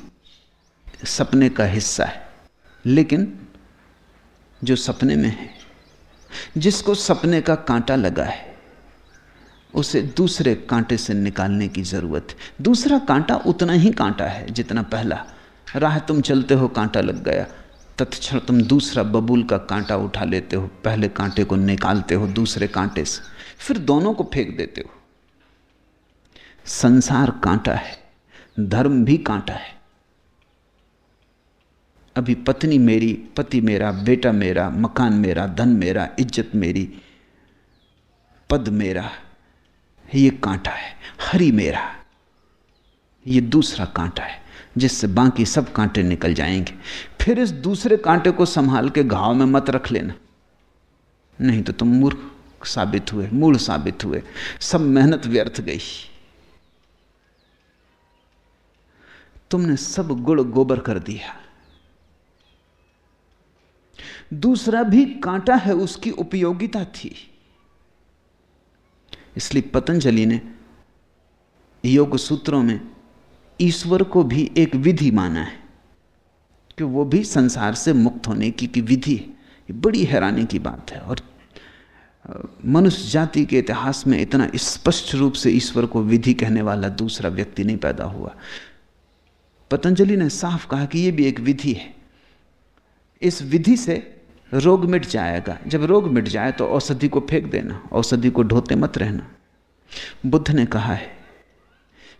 Speaker 3: सपने का हिस्सा है, लेकिन जो सपने में है, जिसको सपने का कांटा लगा है, उसे दूसरे कांटे से निकालने की ज़रूरत है। दूसरा कांटा उतना ही कांटा है जितना पहला। राह तुम चलते हो, कांटा लग गया। तत्क्षण तुम दूसरा बबूल का कांटा उठा लेते हो, पहले कांटे को निकालते हो दूसरे कांटे से। फिर दोनों को फेंक देते हो। संसार कांटा है, धर्म भी कांटा है। अभी पत्नी मेरी, पति मेरा, बेटा मेरा, मकान मेरा, धन मेरा, इज़्ज़त मेरी, पद मेरा, ये कांटा है, हरि मेरा, ये दूसरा कांटा है, जिससे बाकी सब कांटे निकल जाएँगे। फिर इस दूसरे कांटे को संभाल के घाव में मत रख लेना, नहीं तो तुम मूर्ख साबित हुए मूल साबित हुए सब मेहनत व्यर्थ गई। तुमने सब गुड़ गोबर कर दिया। दूसरा भी कांटा है उसकी उपयोगिता थी। इसलिए पतंजलि ने योग सूत्रों में ईश्वर को भी एक विधि माना है कि वो भी संसार से मुक्त होने की, की विधि है। बड़ी हैरानी की बात है और मनुष्य जाति के इतिहास में इतना स्पष्ट रूप से ईश्वर को विधि कहने वाला दूसरा व्यक्ति नहीं पैदा हुआ। पतंजलि ने साफ़ कहा कि यह भी एक विधि है। इस विधि से रोग मिट जाएगा। जब रोग मिट जाए तो औषधि को फेंक देना, औषधि को ढोते मत रहना। बुद्ध ने कहा है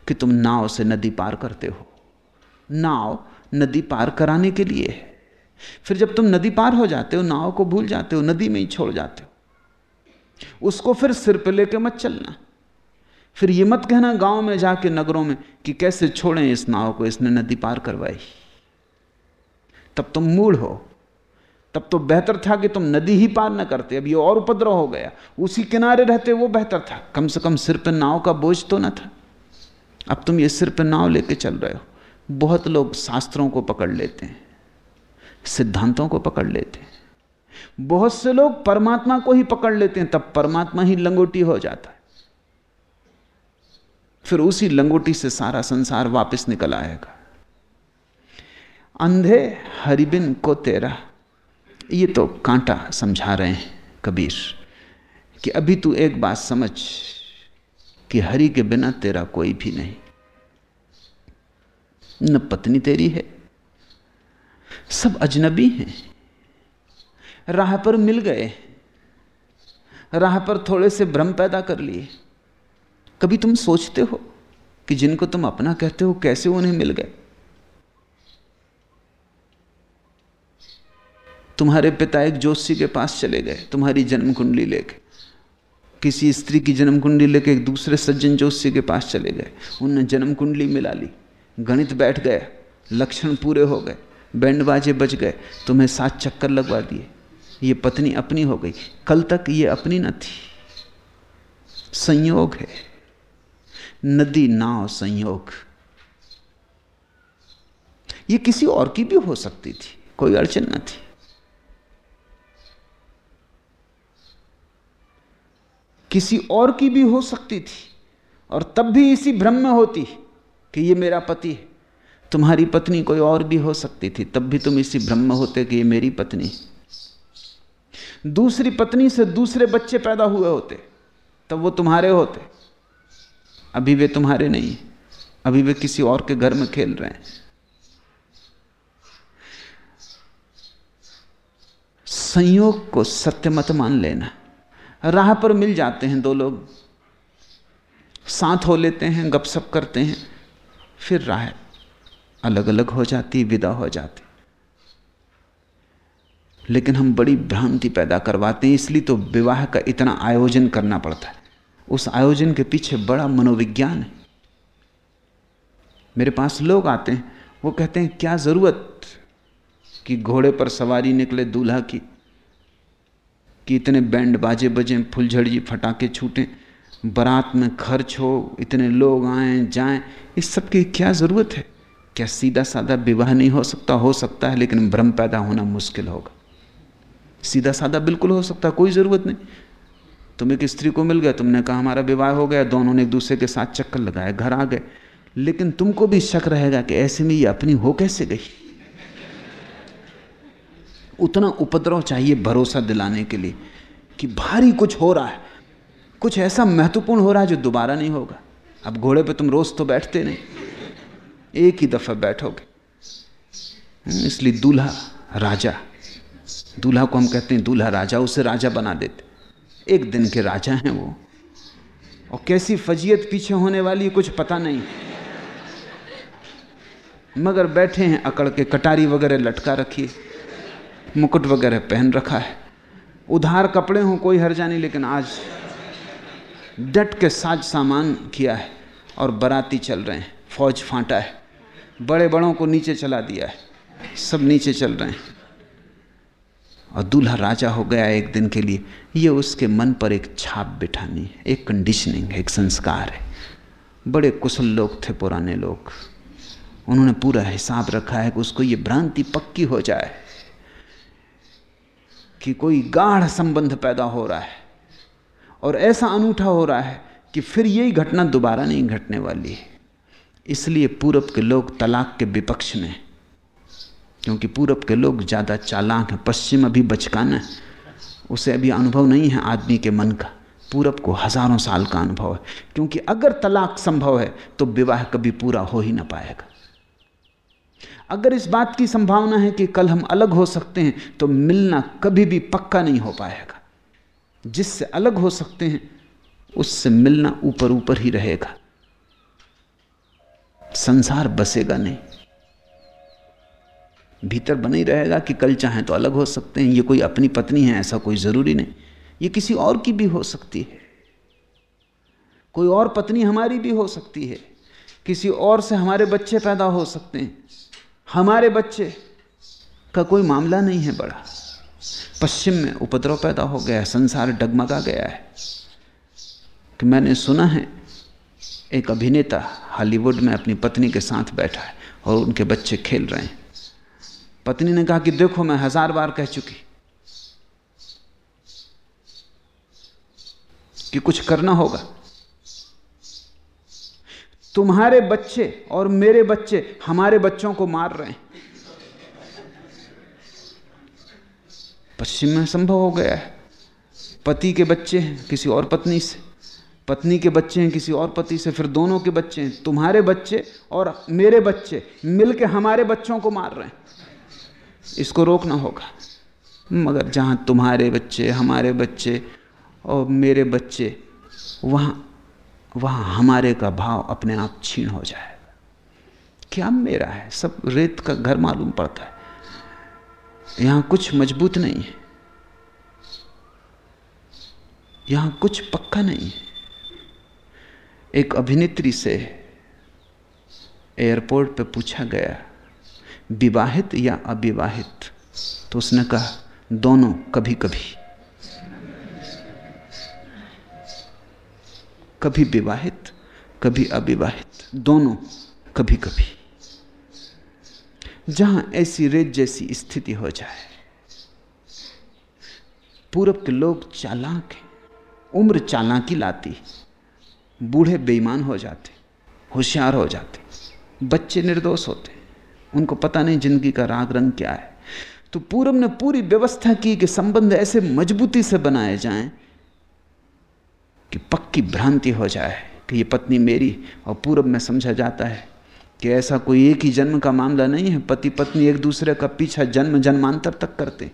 Speaker 3: कि तुम नाव से नदी पार करते हो। नाव नदी पार कराने के लिए है। फिर जब तुम नदी पार हो जाते हो, नाव को भूल जाते हो, नदी में ही छोड़ जाते हो। उसको फिर सिर पे लेके मत चलना। फिर ये मत कहना गाँव में जाके नगरों में कि कैसे छोड़ें इस नाव को, इसने नदी पार करवाई। तब तुम मूड हो। तब तो बेहतर था कि तुम नदी ही पार न करते। अब ये और उपद्रव हो गया। उसी किनारे रहते वो बेहतर था। कम से कम सिर पर नाव का बोझ तो न था। अब तुम ये सिर पर नाव लेके चल रहे हो। बहुत लोग शास्त्रों को पकड़ लेते हैं, सिद्धांतों को पकड़ लेते हैं। बहुत से लोग परमात्मा को ही पकड़ लेते हैं, तब परमात्मा ही लंगोटी हो जाता है। फिर उसी लंगोटी से सारा संसार वापस निकल आएगा। अंधे हरिबिन को तेरा, ये तो कांटा समझा रहे हैं कबीर, कि अभी तू एक बात समझ, कि हरि के बिना तेरा कोई भी नहीं। न पत्नी तेरी है, सब अजनबी हैं। राह पर मिल गए। राह पर थोड़े से भ्रम पैदा कर लिए। कभी तुम सोचते हो कि जिनको तुम अपना कहते हो, कैसे उन्हें मिल गए? तुम्हारे पिता एक जोशी के पास चले गए, तुम्हारी जन्म कुंडली लेके। किसी स्त्री की जन्म कुंडली लेके एक दूसरे सज्जन जोशी के पास चले गए। उनने जन्म कुंडली मिला ली। गणित बैठ गए। लक्षण पूरे हो गए। बैंड बाजे बज गए। तुम्हें सात चक्कर लगवा दिए। ये पत्नी अपनी हो गई। कल तक ये अपनी न थी। संयोग है। नदी नाव संयोग। ये किसी और की भी हो सकती थी। कोई अड़चन न थी। किसी और की भी हो सकती थी और तब भी इसी भ्रम में होती कि ये मेरा पति है। तुम्हारी पत्नी कोई और भी हो सकती थी, तब भी तुम इसी भ्रम में होते कि ये मेरी पत्नी दूसरी पत्नी से दूसरे बच्चे पैदा हुए होते, तब वो तुम्हारे होते। अभी वे तुम्हारे नहीं, अभी वे किसी और के घर में खेल रहे हैं। संयोग को सत्य मत मान लेना। राह पर मिल जाते हैं दो लोग। साथ हो लेते हैं, गपशप करते हैं, फिर राह अलग अलग हो जाती, विदा हो जाती। लेकिन हम बड़ी भ्रांति पैदा करवाते हैं, इसलिए तो विवाह का इतना आयोजन करना पड़ता है। उस आयोजन के पीछे बड़ा मनोविज्ञान है। मेरे पास लोग आते हैं, वो कहते हैं, क्या ज़रूरत कि घोड़े पर सवारी निकले, दूल्हा की, कि इतने बैंड बाजे बजें, फुलझड़ी फटाके छूटें, बारात में खर्च हो, इतने लोग आए, जाएँ, इस सब की क्या ज़रूरत है? क्या सीधा साधा विवाह नहीं हो सकता? हो सकता है, लेकिन भ्रम पैदा होना मुश्किल होगा। सीधा साधा बिल्कुल हो सकता है कोई ज़रूरत नहीं। तुम एक स्त्री को मिल गया तुमने कहा हमारा विवाह हो गया दोनों ने एक दूसरे के साथ चक्कर लगाए घर आ गए। लेकिन तुमको भी शक रहेगा कि ऐसे में ये अपनी हो कैसे गई? उतना उपद्रव चाहिए भरोसा दिलाने के लिए कि भारी कुछ हो रहा है। कुछ ऐसा महत्वपूर्ण हो रहा है जो दोबारा नहीं होगा। अब घोड़े पे तुम रोज तो बैठते नहीं। एक ही दफ़ा बैठोगे। हम्म, इसलिए दूल्हा राजा दूल्हा को हम कहते हैं, दूल्हा राजा, उसे राजा बना देते। एक दिन के राजा हैं वो। और कैसी फजीयत पीछे होने वाली कुछ पता नहीं। मगर बैठे हैं, अकड़ के कटारी वगैरह लटका रखी मुकुट वगैरह पहन रखा है। उधार कपड़े हों, कोई हर्जा नहीं, लेकिन आज डट के साज सामान किया है और बराती चल रहे हैं। फौज फांटा है। बड़े बड़ों को नीचे चला दिया है। सब नीचे चल रहे हैं। और दूल्हा राजा हो गया एक दिन के लिए, ये उसके मन पर एक छाप बिठानी है, एक कंडीशनिंग है, एक संस्कार है। बड़े कुशल लोग थे, पुराने लोग। उन्होंने पूरा हिसाब रखा है कि उसको ये भ्रांति पक्की हो जाए कि कोई गाढ़ संबंध पैदा हो रहा है। और ऐसा अनूठा हो रहा है कि फिर यही घटना दोबारा नहीं घटने वाली है। इसलिए पूरब के लोग तलाक के विपक्ष में क्योंकि पूरब के लोग ज़्यादा चालाक हैं, पश्चिम अभी बचकाना है। उसे अभी अनुभव नहीं है आदमी के मन का। पूरब को हज़ारों साल का अनुभव है। क्योंकि अगर तलाक संभव है तो विवाह कभी पूरा हो ही ना पाएगा। अगर इस बात की संभावना है कि कल हम अलग हो सकते हैं तो मिलना कभी भी पक्का नहीं हो पाएगा। जिससे अलग हो सकते हैं, उससे मिलना ऊपर ऊपर ही रहेगा। संसार बसेगा नहीं। भीतर बने ही रहेगा कि कल चाहे तो अलग हो सकते हैं। ये कोई अपनी पत्नी है, ऐसा कोई ज़रूरी नहीं। ये किसी और की भी हो सकती है। कोई और पत्नी हमारी भी हो सकती है। किसी और से हमारे बच्चे पैदा हो सकते हैं। हमारे बच्चे का कोई मामला नहीं है बड़ा। पश्चिम में उपद्रव पैदा हो गया है, संसार डगमगा गया है। कि मैंने सुना है, एक अभिनेता हॉलीवुड में अपनी पत्नी के साथ बैठा है और उनके बच्चे खेल रहे हैं। पत्नी ने कहा कि देखो, मैं हज़ार बार कह चुकी कि कुछ करना होगा। तुम्हारे बच्चे और मेरे बच्चे हमारे बच्चों को मार रहे हैं। पश्चिम में संभव हो गया है। पति के बच्चे हैं किसी और पत्नी से। पत्नी के बच्चे हैं किसी और पति से। फिर दोनों के बच्चे हैं। तुम्हारे बच्चे और मेरे बच्चे मिलके हमारे बच्चों को मार रहे हैं। इसको रोकना होगा। मगर जहाँ तुम्हारे बच्चे, हमारे बच्चे और मेरे बच्चे, वहाँ वहाँ हमारे का भाव अपने आप छीण हो जाएगा। क्या मेरा है? सब रेत का घर मालूम पड़ता है। यहाँ कुछ मज़बूत नहीं है। यहाँ कुछ पक्का नहीं है। एक अभिनेत्री से एयरपोर्ट पे पूछा गया विवाहित या अविवाहित? तो उसने कहा, दोनों कभी कभी कभी विवाहित, कभी अविवाहित। दोनों कभी कभी जहाँ ऐसी रेत जैसी स्थिति हो जाए। पूरब के लोग चालाक हैं। उम्र चालाकी लाती बूढ़े बेईमान हो जाते, होशियार हो जाते, बच्चे निर्दोष होते। उनको पता नहीं ज़िंदगी का राग रंग क्या है। तो पूरब ने पूरी व्यवस्था की कि संबंध ऐसे मजबूती से बनाए जाएँ कि पक्की भ्रांति हो जाए कि ये पत्नी मेरी और पूरब में समझा जाता है कि ऐसा कोई एक ही जन्म का मामला नहीं है। पति पत्नी एक दूसरे का पीछा जन्म जन्मांतर तक करते।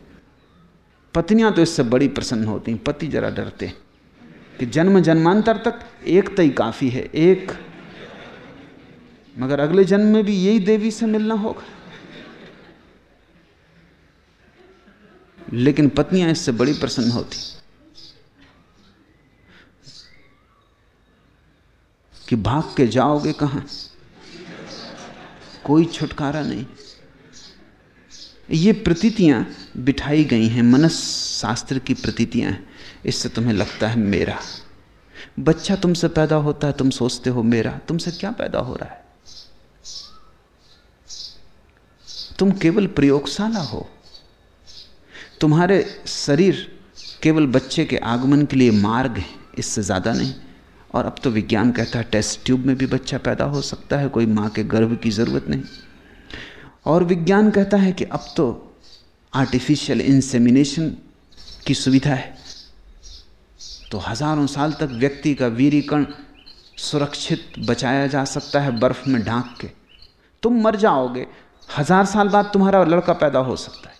Speaker 3: पत्नियाँ तो इससे बड़ी प्रसन्न होती, पति जरा डरते कि जन्म जन्मांतर तक एक तय काफ़ी है, एक मगर अगले जन्म में भी यही देवी से मिलना होगा। लेकिन पत्नियाँ इससे बड़ी प्रसन्न होती कि भाग के जाओगे कहाँ? कोई छुटकारा नहीं। ये प्रतीतियाँ बिठाई गई हैं मनस शास्त्र की प्रतीतियाँ हैं। इससे तुम्हें लगता है मेरा। बच्चा तुमसे पैदा होता है, तुम सोचते हो मेरा। तुमसे क्या पैदा हो रहा है? तुम केवल प्रयोगशाला हो। तुम्हारे शरीर केवल बच्चे के आगमन के लिए मार्ग है, इससे ज़्यादा नहीं। और अब तो विज्ञान कहता है, टेस्ट ट्यूब में भी बच्चा पैदा हो सकता है, कोई माँ के गर्भ की ज़रूरत नहीं। और विज्ञान कहता है कि अब तो आर्टिफिशियल इंसेमिनेशन की सुविधा है। तो हज़ारों साल तक व्यक्ति का वीरीकरण सुरक्षित बचाया जा सकता है बर्फ़ में ढांक के। तुम मर जाओगे हज़ार साल बाद तुम्हारा लड़का पैदा हो सकता है।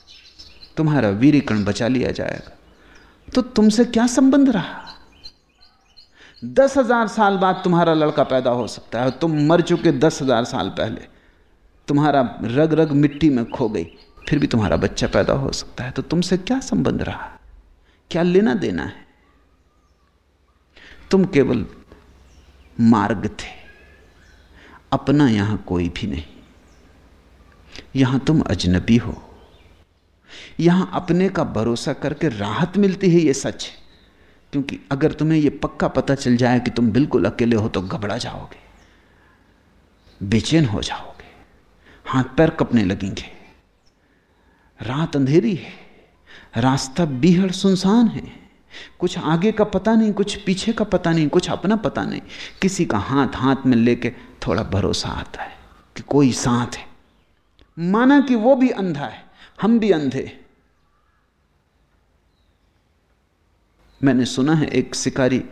Speaker 3: तुम्हारा वीरीकरण बचा लिया जाएगा। तो तुमसे क्या संबंध रहा? दस हज़ार साल बाद तुम्हारा लड़का पैदा हो सकता है तुम मर चुके दस हज़ार साल पहले। तुम्हारा रग रग मिट्टी में खो गई, फिर भी तुम्हारा बच्चा पैदा हो सकता है। तो तुमसे क्या संबंध रहा? क्या लेना देना है? तुम केवल मार्ग थे, अपना यहाँ कोई भी नहीं। यहाँ तुम अजनबी हो। यहाँ अपने का भरोसा करके राहत मिलती है यह सच क्योंकि अगर तुम्हें यह पक्का पता चल जाए कि तुम बिल्कुल अकेले हो तो घबरा जाओगे। बेचैन हो जाओगे। हाथ पैर कपने लगेंगे। रात अंधेरी है। रास्ता बीहड़ सुनसान है। कुछ आगे का पता नहीं, कुछ पीछे का पता नहीं, कुछ अपना पता नहीं। किसी का हाथ हाथ में लेके थोड़ा भरोसा आता है कि कोई साथ है। माना कि वो भी अंधा है, हम भी अंधे। मैंने सुना है एक शिकारी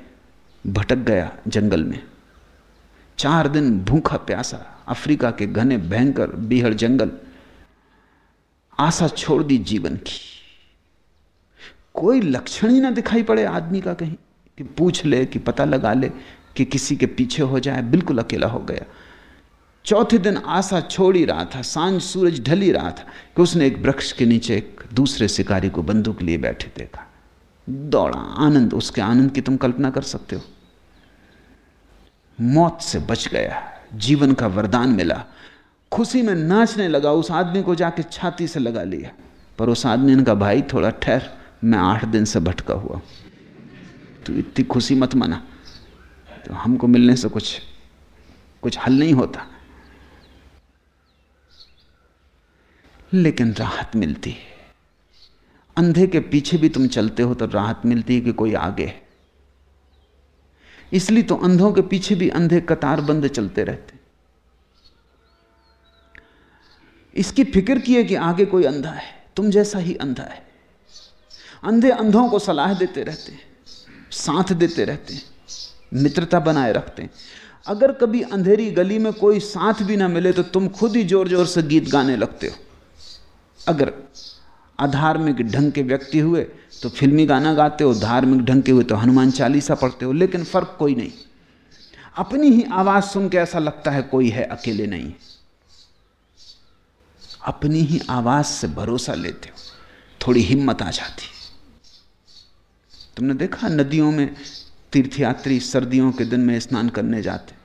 Speaker 3: भटक गया जंगल में। चार दिन भूखा प्यासा, अफ्रीका के घने भयंकर बीहड़ जंगल। आशा छोड़ दी जीवन की। कोई लक्षण ही ना दिखाई पड़े आदमी का कहीं, कि पूछ ले, कि पता लगा ले कि किसी के पीछे हो जाए, बिल्कुल अकेला हो गया। चौथे दिन आशा छोड़ ही रहा था, साँझ सूरज ढल ही रहा था कि उसने एक वृक्ष के नीचे एक दूसरे शिकारी को बंदूक लिए बैठे देखा। दौड़ा, आनंद, उसके आनंद की तुम कल्पना कर सकते हो। मौत से बच गया, जीवन का वरदान मिला। खुशी में नाचने लगा, उस आदमी को जाके छाती से लगा लिया। पर उस आदमी कहा, भाई, थोड़ा ठहर, मैं आठ दिन से भटका हुआ तो इतनी खुशी मत मना। तो हमको मिलने से कुछ कुछ हल नहीं होता। लेकिन राहत मिलती है। अंधे के पीछे भी तुम चलते हो तो राहत मिलती है कि कोई आगे है। इसलिए तो अंधों के पीछे भी अंधे कतार बंद चलते रहते इसकी फ़िक्र की है कि आगे कोई अंधा है। तुम जैसा ही अंधा है। अंधे अंधों को सलाह देते रहते हैं, साथ देते रहते हैं, मित्रता बनाए रखते हैं। अगर कभी अंधेरी गली में कोई साथ भी ना मिले तो तुम खुद ही ज़ोर ज़ोर से गीत गाने लगते हो। अगर अधार्मिक ढंग के व्यक्ति हुए तो फिल्मी गाना गाते हो, धार्मिक ढंग के हुए तो हनुमान चालीसा पढ़ते हो, लेकिन फ़र्क कोई नहीं। अपनी ही आवाज़ सुन के ऐसा लगता है कोई है, अकेले नहीं। अपनी ही आवाज़ से भरोसा लेते हो, थोड़ी हिम्मत आ जाती। तुमने देखा, नदियों में तीर्थयात्री सर्दियों के दिन में स्नान करने जाते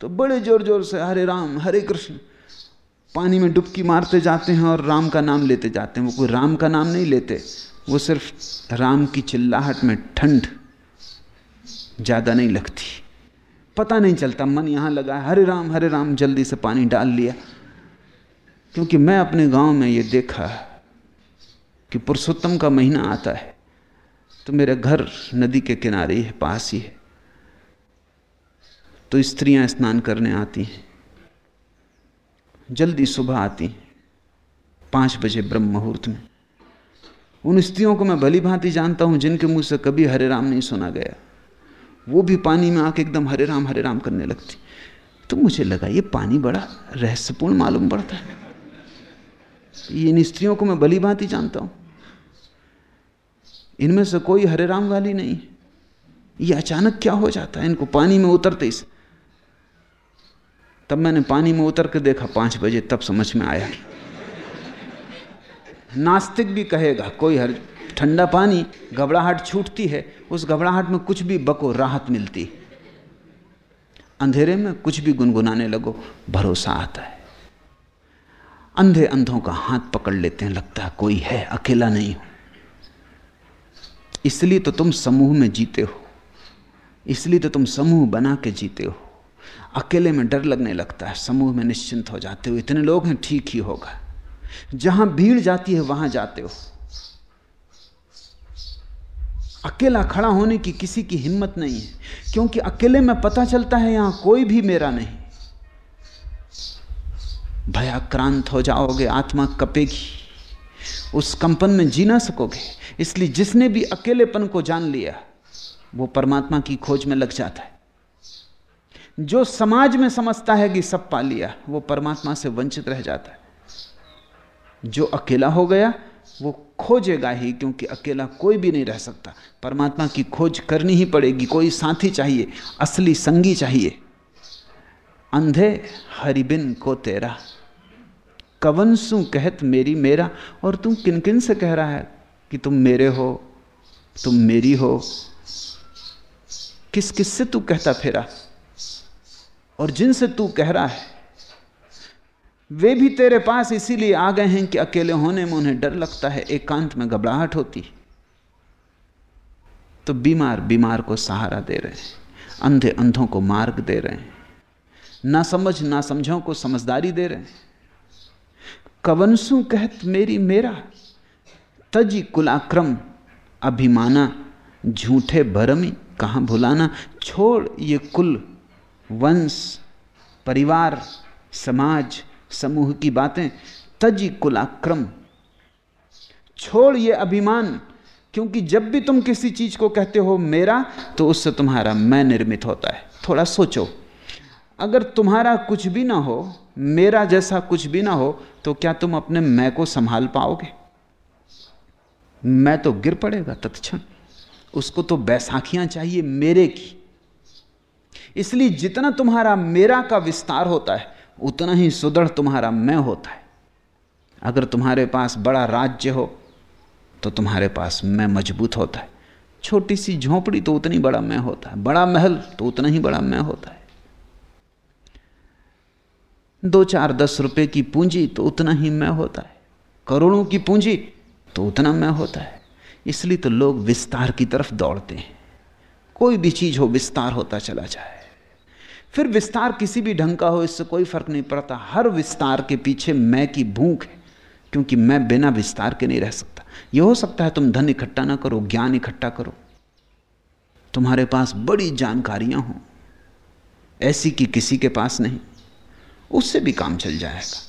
Speaker 3: तो बड़े ज़ोर ज़ोर से हरे राम, हरे कृष्ण पानी में डुबकी मारते जाते हैं और राम का नाम लेते जाते हैं। वो कोई राम का नाम नहीं लेते। वो सिर्फ़ राम की चिल्लाहट में ठंड ज़्यादा नहीं लगती। पता नहीं चलता, मन यहाँ लगा है, हरे राम हरे राम, जल्दी से पानी डाल लिया। क्योंकि मैं अपने गाँव में ये देखा कि पुरुषोत्तम का महीना आता है तो मेरा घर नदी के किनारे ही है पास ही है। तो स्त्रियाँ स्नान करने आती हैं। जल्दी सुबह आती पाँच बजे ब्रह्म मुहूर्त में। उन स्त्रियों को मैं भली भांति जानता हूँ, जिनके मुँह से कभी हरे राम नहीं सुना गया। वो भी पानी में आके एकदम हरे राम हरे राम करने लगती। तो मुझे लगा, ये पानी बड़ा रहस्यपूर्ण मालूम पड़ता है। ये इन स्त्रियों को मैं भली भांति जानता हूँ। इनमें से कोई हरे राम वाली नहीं। ये अचानक क्या हो जाता है? इनको पानी में उतरते ही तब मैंने पानी में उतर के देखा, पाँच बजे तब समझ में आया। नास्तिक भी कहेगा, कोई हर, ठंडा पानी, घबराहट छूटती है, उस घबराहट में कुछ भी बको, राहत मिलती अंधेरे में कुछ भी गुनगुनाने लगो, भरोसा आता है। अंधे अंधों का हाथ पकड़ लेते हैं, लगता है कोई है, अकेला नहीं हो। इसलिए तो तुम समूह में जीते हो। इसलिए तो तुम समूह बना के जीते हो। अकेले में डर लगने लगता है, समूह में निश्चिंत हो जाते हो, इतने लोग हैं, ठीक ही होगा। जहाँ भीड़ जाती है, वहाँ जाते हो। अकेला खड़ा होने की किसी की हिम्मत नहीं है, क्योंकि अकेले में पता चलता है, यहाँ कोई भी मेरा नहीं। भयाक्रांत हो जाओगे, आत्मा कपेगी। उस कंपन में जी ना सकोगे, इसलिए जिसने भी अकेलेपन को जान लिया, वो परमात्मा की खोज में लग जाता है। जो समाज में समझता है कि सब पा लिया, वो परमात्मा से वंचित रह जाता है। जो अकेला हो गया, वो खोजेगा ही, क्योंकि अकेला कोई भी नहीं रह सकता। परमात्मा की खोज करनी ही पड़ेगी, कोई साथी चाहिए, असली संगी चाहिए। अंधे हरिबिन को तेरा, कवनसु कहत मेरी मेरा, और तुम किन किन से कह रहा है कि तुम मेरे हो, तुम मेरी हो? किस किस से तू कहता फेरा? और जिनसे तू कह रहा है, वे भी तेरे पास इसीलिए आ गए हैं कि अकेले होने में उन्हें डर लगता है, एकांत में घबराहट होती तो बीमार बीमार को सहारा दे रहे हैं, अंधे अंधों को मार्ग दे रहे हैं ना समझ ना समझों को समझदारी दे रहे हैं। कवंसु कहत मेरी मेरा, तजी कुलाक्रम अभिमाना, झूठे भरमी कहाँ भुलाना, छोड़ ये कुल वंश, परिवार, समाज, समूह की बातें तजी कुलाक्रम छोड़ ये अभिमान, क्योंकि जब भी तुम किसी चीज़ को कहते हो मेरा तो उससे तुम्हारा मैं निर्मित होता है। थोड़ा सोचो, अगर तुम्हारा कुछ भी ना हो, मेरा जैसा कुछ भी ना हो तो क्या तुम अपने मैं को संभाल पाओगे? मैं तो गिर पड़ेगा तत्क्षण। उसको तो बैसाखियाँ चाहिए मेरे की। इसलिए जितना तुम्हारा मेरा का विस्तार होता है, उतना ही सुदृढ़ तुम्हारा मैं होता है। अगर तुम्हारे पास बड़ा राज्य हो तो तुम्हारे पास मैं मज़बूत होता है। छोटी सी झोंपड़ी तो उतनी बड़ा मैं होता है। बड़ा महल तो उतना ही बड़ा मैं होता है। दो चार दस रुपए की पूंजी तो उतना ही मैं होता है। करोड़ों की पूंजी तो उतना मैं होता है। इसलिए तो लोग विस्तार की तरफ़ दौड़ते हैं। कोई भी चीज़ हो, विस्तार होता चला जाए। फिर विस्तार किसी भी ढंग का हो, इससे कोई फ़र्क नहीं पड़ता। हर विस्तार के पीछे मैं की भूख है, क्योंकि मैं बिना विस्तार के नहीं रह सकता। यह हो सकता है तुम धन इकट्ठा ना करो, ज्ञान इकट्ठा करो। तुम्हारे पास बड़ी जानकारियाँ हों, ऐसी कि किसी के पास नहीं, उससे भी काम चल जाएगा।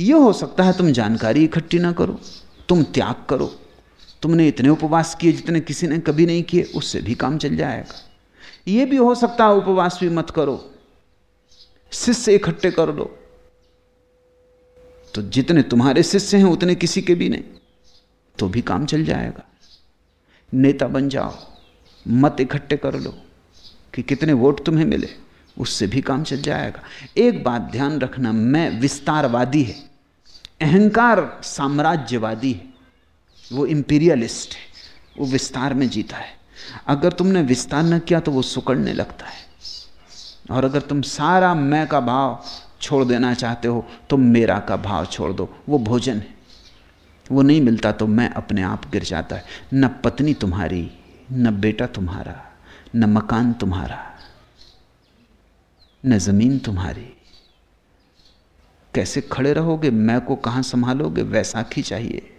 Speaker 3: यह हो सकता है तुम जानकारी इकट्ठी ना करो, तुम त्याग करो। तुमने इतने उपवास किए जितने किसी ने कभी नहीं किए, उससे भी काम चल जाएगा। यह भी हो सकता है उपवास भी मत करो। शिष्य इकट्ठे कर लो। तो जितने तुम्हारे शिष्य हैं, उतने किसी के भी नहीं। तो भी काम चल जाएगा। नेता बन जाओ, मत इकट्ठे कर लो कि कितने वोट तुम्हें मिले, उससे भी काम चल जाएगा। एक बात ध्यान रखना, मैं विस्तारवादी है, अहंकार साम्राज्यवादी है, वो इंपीरियलिस्ट है, वो विस्तार में जीता है। अगर तुमने विस्तार न किया तो वो सुकड़ने लगता है। और अगर तुम सारा मैं का भाव छोड़ देना चाहते हो तो मेरा का भाव छोड़ दो। वो भोजन है। वो नहीं मिलता तो मैं अपने आप गिर जाता है। न पत्नी तुम्हारी, न बेटा तुम्हारा, न मकान तुम्हारा, न ज़मीन तुम्हारी। कैसे खड़े रहोगे? मैं को कहाँ संभालोगे? वैसाखी चाहिए।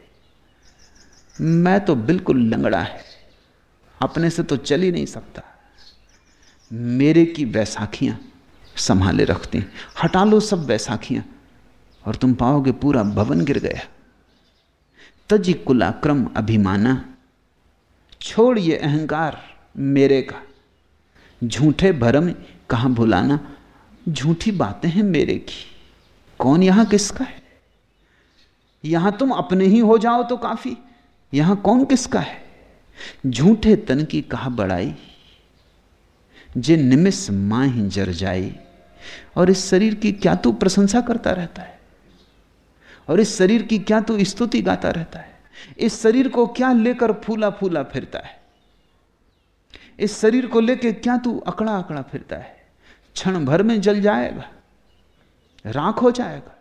Speaker 3: मैं तो बिल्कुल लंगड़ा है। अपने से तो चल ही नहीं सकता। मेरे की बैसाखियाँ संभाले रखते हैं। हटा लो सब बैसाखियाँ और तुम पाओगे पूरा भवन गिर गया। तजी कुलाक्रम अभिमाना, छोड़ ये अहंकार मेरे का। झूठे भरम कहाँ भुलाना? झूठी बातें हैं मेरे की। कौन यहाँ किसका है? यहाँ तुम अपने ही हो जाओ तो काफ़ी। यहाँ कौन किसका है? झूठे तन की कहा बड़ाई? जे निमिष माँ ही जर जाई और इस शरीर की क्या तू प्रशंसा करता रहता है? और इस शरीर की क्या तू स्तुति गाता रहता है? इस शरीर को क्या लेकर फूला फूला फिरता है? इस शरीर को लेकर क्या तू अकड़ा अकड़ा फिरता है? क्षण भर में जल जाएगा, राख हो जाएगा।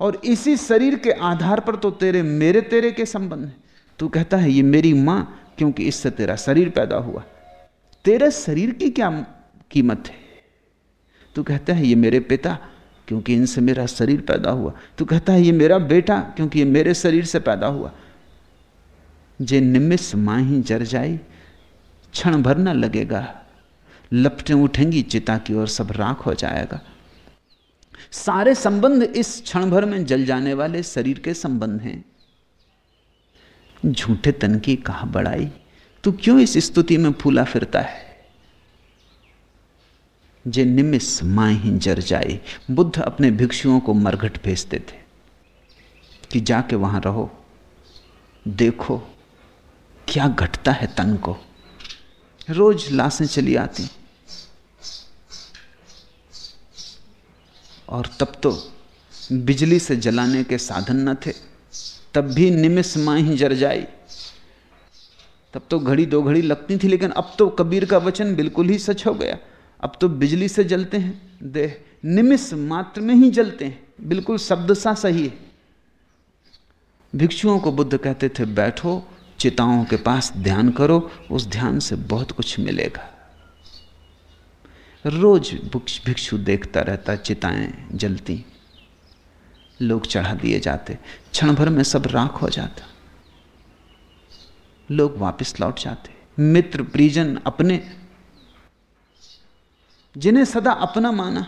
Speaker 3: और इसी शरीर के आधार पर तो तेरे, मेरे तेरे के संबंध हैं। तू कहता है, ये मेरी माँ, क्योंकि इससे तेरा शरीर पैदा हुआ। तेरे शरीर की क्या कीमत है? तू कहता है, ये मेरे पिता, क्योंकि इनसे मेरा शरीर पैदा हुआ। तू कहता है, ये मेरा बेटा, क्योंकि ये मेरे शरीर से पैदा हुआ। जे निमिस माही जर जाए, क्षण भर न लगेगा। लपटें उठेंगी, चिता की ओर सब राख हो जाएगा। सारे संबंध इस क्षण भर में जल जाने वाले शरीर के संबंध हैं। झूठे तन की कहा बड़ाई। तू क्यों इस स्तुति में फूला फिरता है? जे निमिस माँ ही जर जाए, बुद्ध अपने भिक्षुओं को मरघट भेजते थे कि जाके वहाँ रहो, देखो क्या घटता है तन को। रोज लाशें चली आती और तब तो बिजली से जलाने के साधन न थे, तब भी निमिष माँ ही जर जाई तब तो घड़ी दो घड़ी लगती थी, लेकिन अब तो कबीर का वचन बिल्कुल ही सच हो गया। अब तो बिजली से जलते हैं, देह निमिष मात्र में ही जलते हैं, बिल्कुल शब्द सा सही है। भिक्षुओं को बुद्ध कहते थे, बैठो, चिताओं के पास ध्यान करो, उस ध्यान से बहुत कुछ मिलेगा। रोज भिक्षु देखता रहता, चिताएँ जलती। लोग चढ़ा दिए जाते। क्षण भर में सब राख हो जाता। लोग वापस लौट जाते मित्र, परिजन अपने, जिन्हें सदा अपना माना,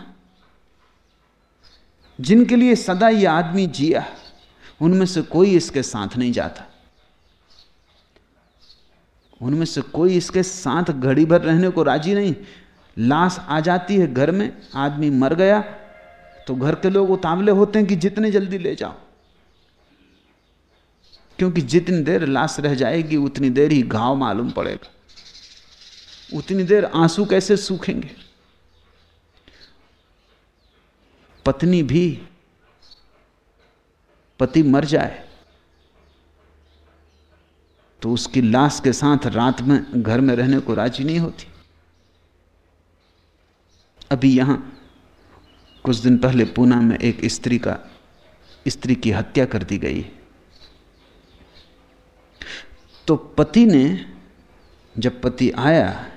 Speaker 3: जिनके लिए सदा ये आदमी जिया, उनमें से कोई इसके साथ नहीं जाता। उनमें से कोई इसके साथ घड़ी भर रहने को राज़ी नहीं। लाश आ जाती है घर में, आदमी मर गया तो घर के लोग उतावले होते हैं कि जितने जल्दी ले जाओ। क्योंकि जितनी देर लाश रह जाएगी, उतनी देर ही घाव मालूम पड़ेगा। उतनी देर आँसू कैसे सूखेंगे? पत्नी भी, पति मर जाए तो उसकी लाश के साथ रात में घर में रहने को राज़ी नहीं होती। अभी यहाँ, कुछ दिन पहले पूना में एक स्त्री का, स्त्री की हत्या कर दी गई तो पति ने, जब पति आया,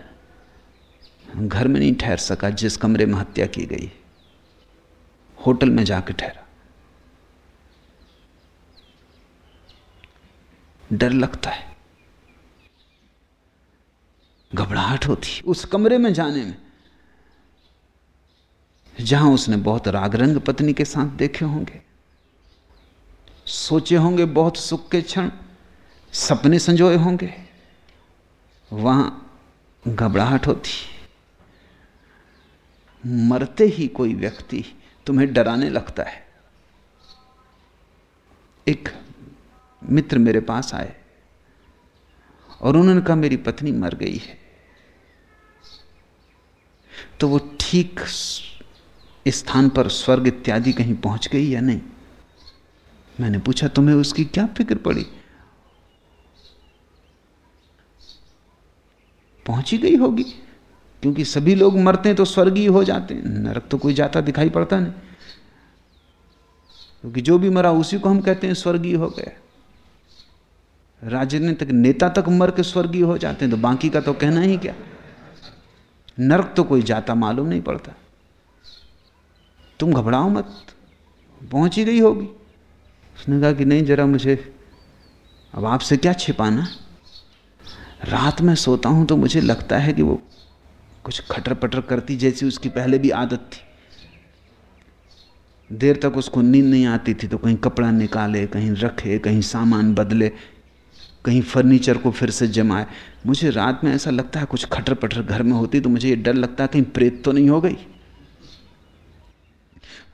Speaker 3: घर में नहीं ठहर सका, जिस कमरे में हत्या की गई, होटल में जाकर ठहरा। डर लगता है। घबराहट होती उस कमरे में जाने में, जहाँ उसने बहुत राग रंग पत्नी के साथ देखे होंगे, सोचे होंगे बहुत सुख के क्षण सपने संजोए होंगे, वहाँ घबराहट होती मरते ही कोई व्यक्ति तुम्हें डराने लगता है। एक मित्र मेरे पास आए, और उन्होंने कहा, मेरी पत्नी मर गई है। तो वो ठीक स्थान पर स्वर्ग इत्यादि कहीं पहुँच गई या नहीं? मैंने पूछा, तुम्हें उसकी क्या फ़िक्र पड़ी? पहुँची गई होगी। क्योंकि सभी लोग मरते हैं तो स्वर्गीय हो जाते हैं। नरक तो कोई जाता दिखाई पड़ता नहीं। क्योंकि जो भी मरा उसी को हम कहते हैं स्वर्गीय हो गया। राजनीतिक नेता तक मर के स्वर्गीय हो जाते हैं तो बाकी का तो कहना ही क्या? नरक तो कोई जाता मालूम नहीं पड़ता। तुम घबराओ मत। पहुँच ही गई होगी। उसने कहा कि नहीं, जरा मुझे अब आपसे क्या छिपाना? रात में सोता हूँ तो मुझे लगता है कि वो कुछ खटर पटर करती जैसी उसकी पहले भी आदत थी। देर तक उसको नींद नहीं आती थी तो कहीं कपड़ा निकाले, कहीं रखे, कहीं सामान बदले, कहीं फर्नीचर को फिर से जमाए। मुझे रात में ऐसा लगता है कुछ खटर पटर घर में होती तो मुझे ये डर लगता है कहीं प्रेत तो नहीं हो गई।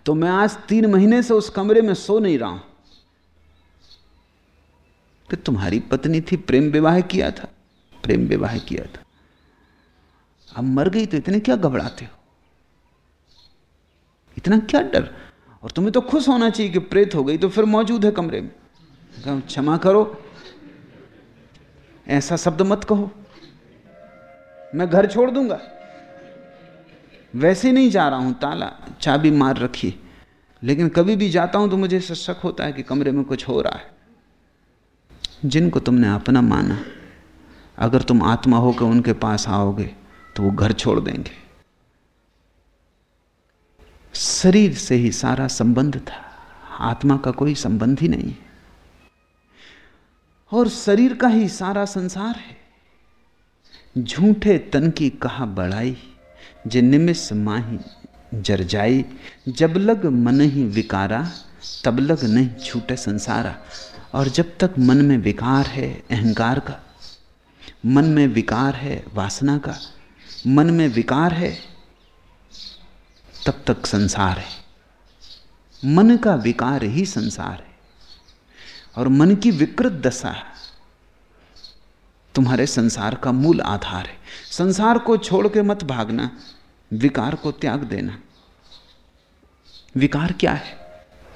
Speaker 3: तो मैं आज तीन महीने से उस कमरे में सो नहीं रहा हूँ। कि तुम्हारी पत्नी थी, प्रेम विवाह किया था। प्रेम विवाह किया था। अब मर गई तो इतने क्या घबराते हो? इतना क्या डर? और तुम्हें तो खुश होना चाहिए कि प्रेत हो गई तो फिर मौजूद है कमरे में। क्षमा करो। ऐसा शब्द मत कहो। मैं घर छोड़ दूँगा। वैसे नहीं जा रहा हूँ, ताला, चाबी मार रखी लेकिन कभी भी जाता हूँ तो मुझे शक होता है कि कमरे में कुछ हो रहा है। जिनको तुमने अपना माना। अगर तुम आत्मा होकर उनके पास आओगे तो वो घर छोड़ देंगे। शरीर से ही सारा संबंध था। आत्मा का कोई संबंध ही नहीं और शरीर का ही सारा संसार है। झूठे तन की कहा बढ़ाई जे निमिष माही जर जाई जब लग मन ही विकारा, तब लग नहीं छूटे संसारा। और जब तक मन में विकार है अहंकार का मन में विकार है, वासना का। मन में विकार है, तब तक संसार है। मन का विकार ही संसार है। और मन की विकृत दशा, तुम्हारे संसार का मूल आधार है। संसार को छोड़ के मत भागना, विकार को त्याग देना। विकार क्या है?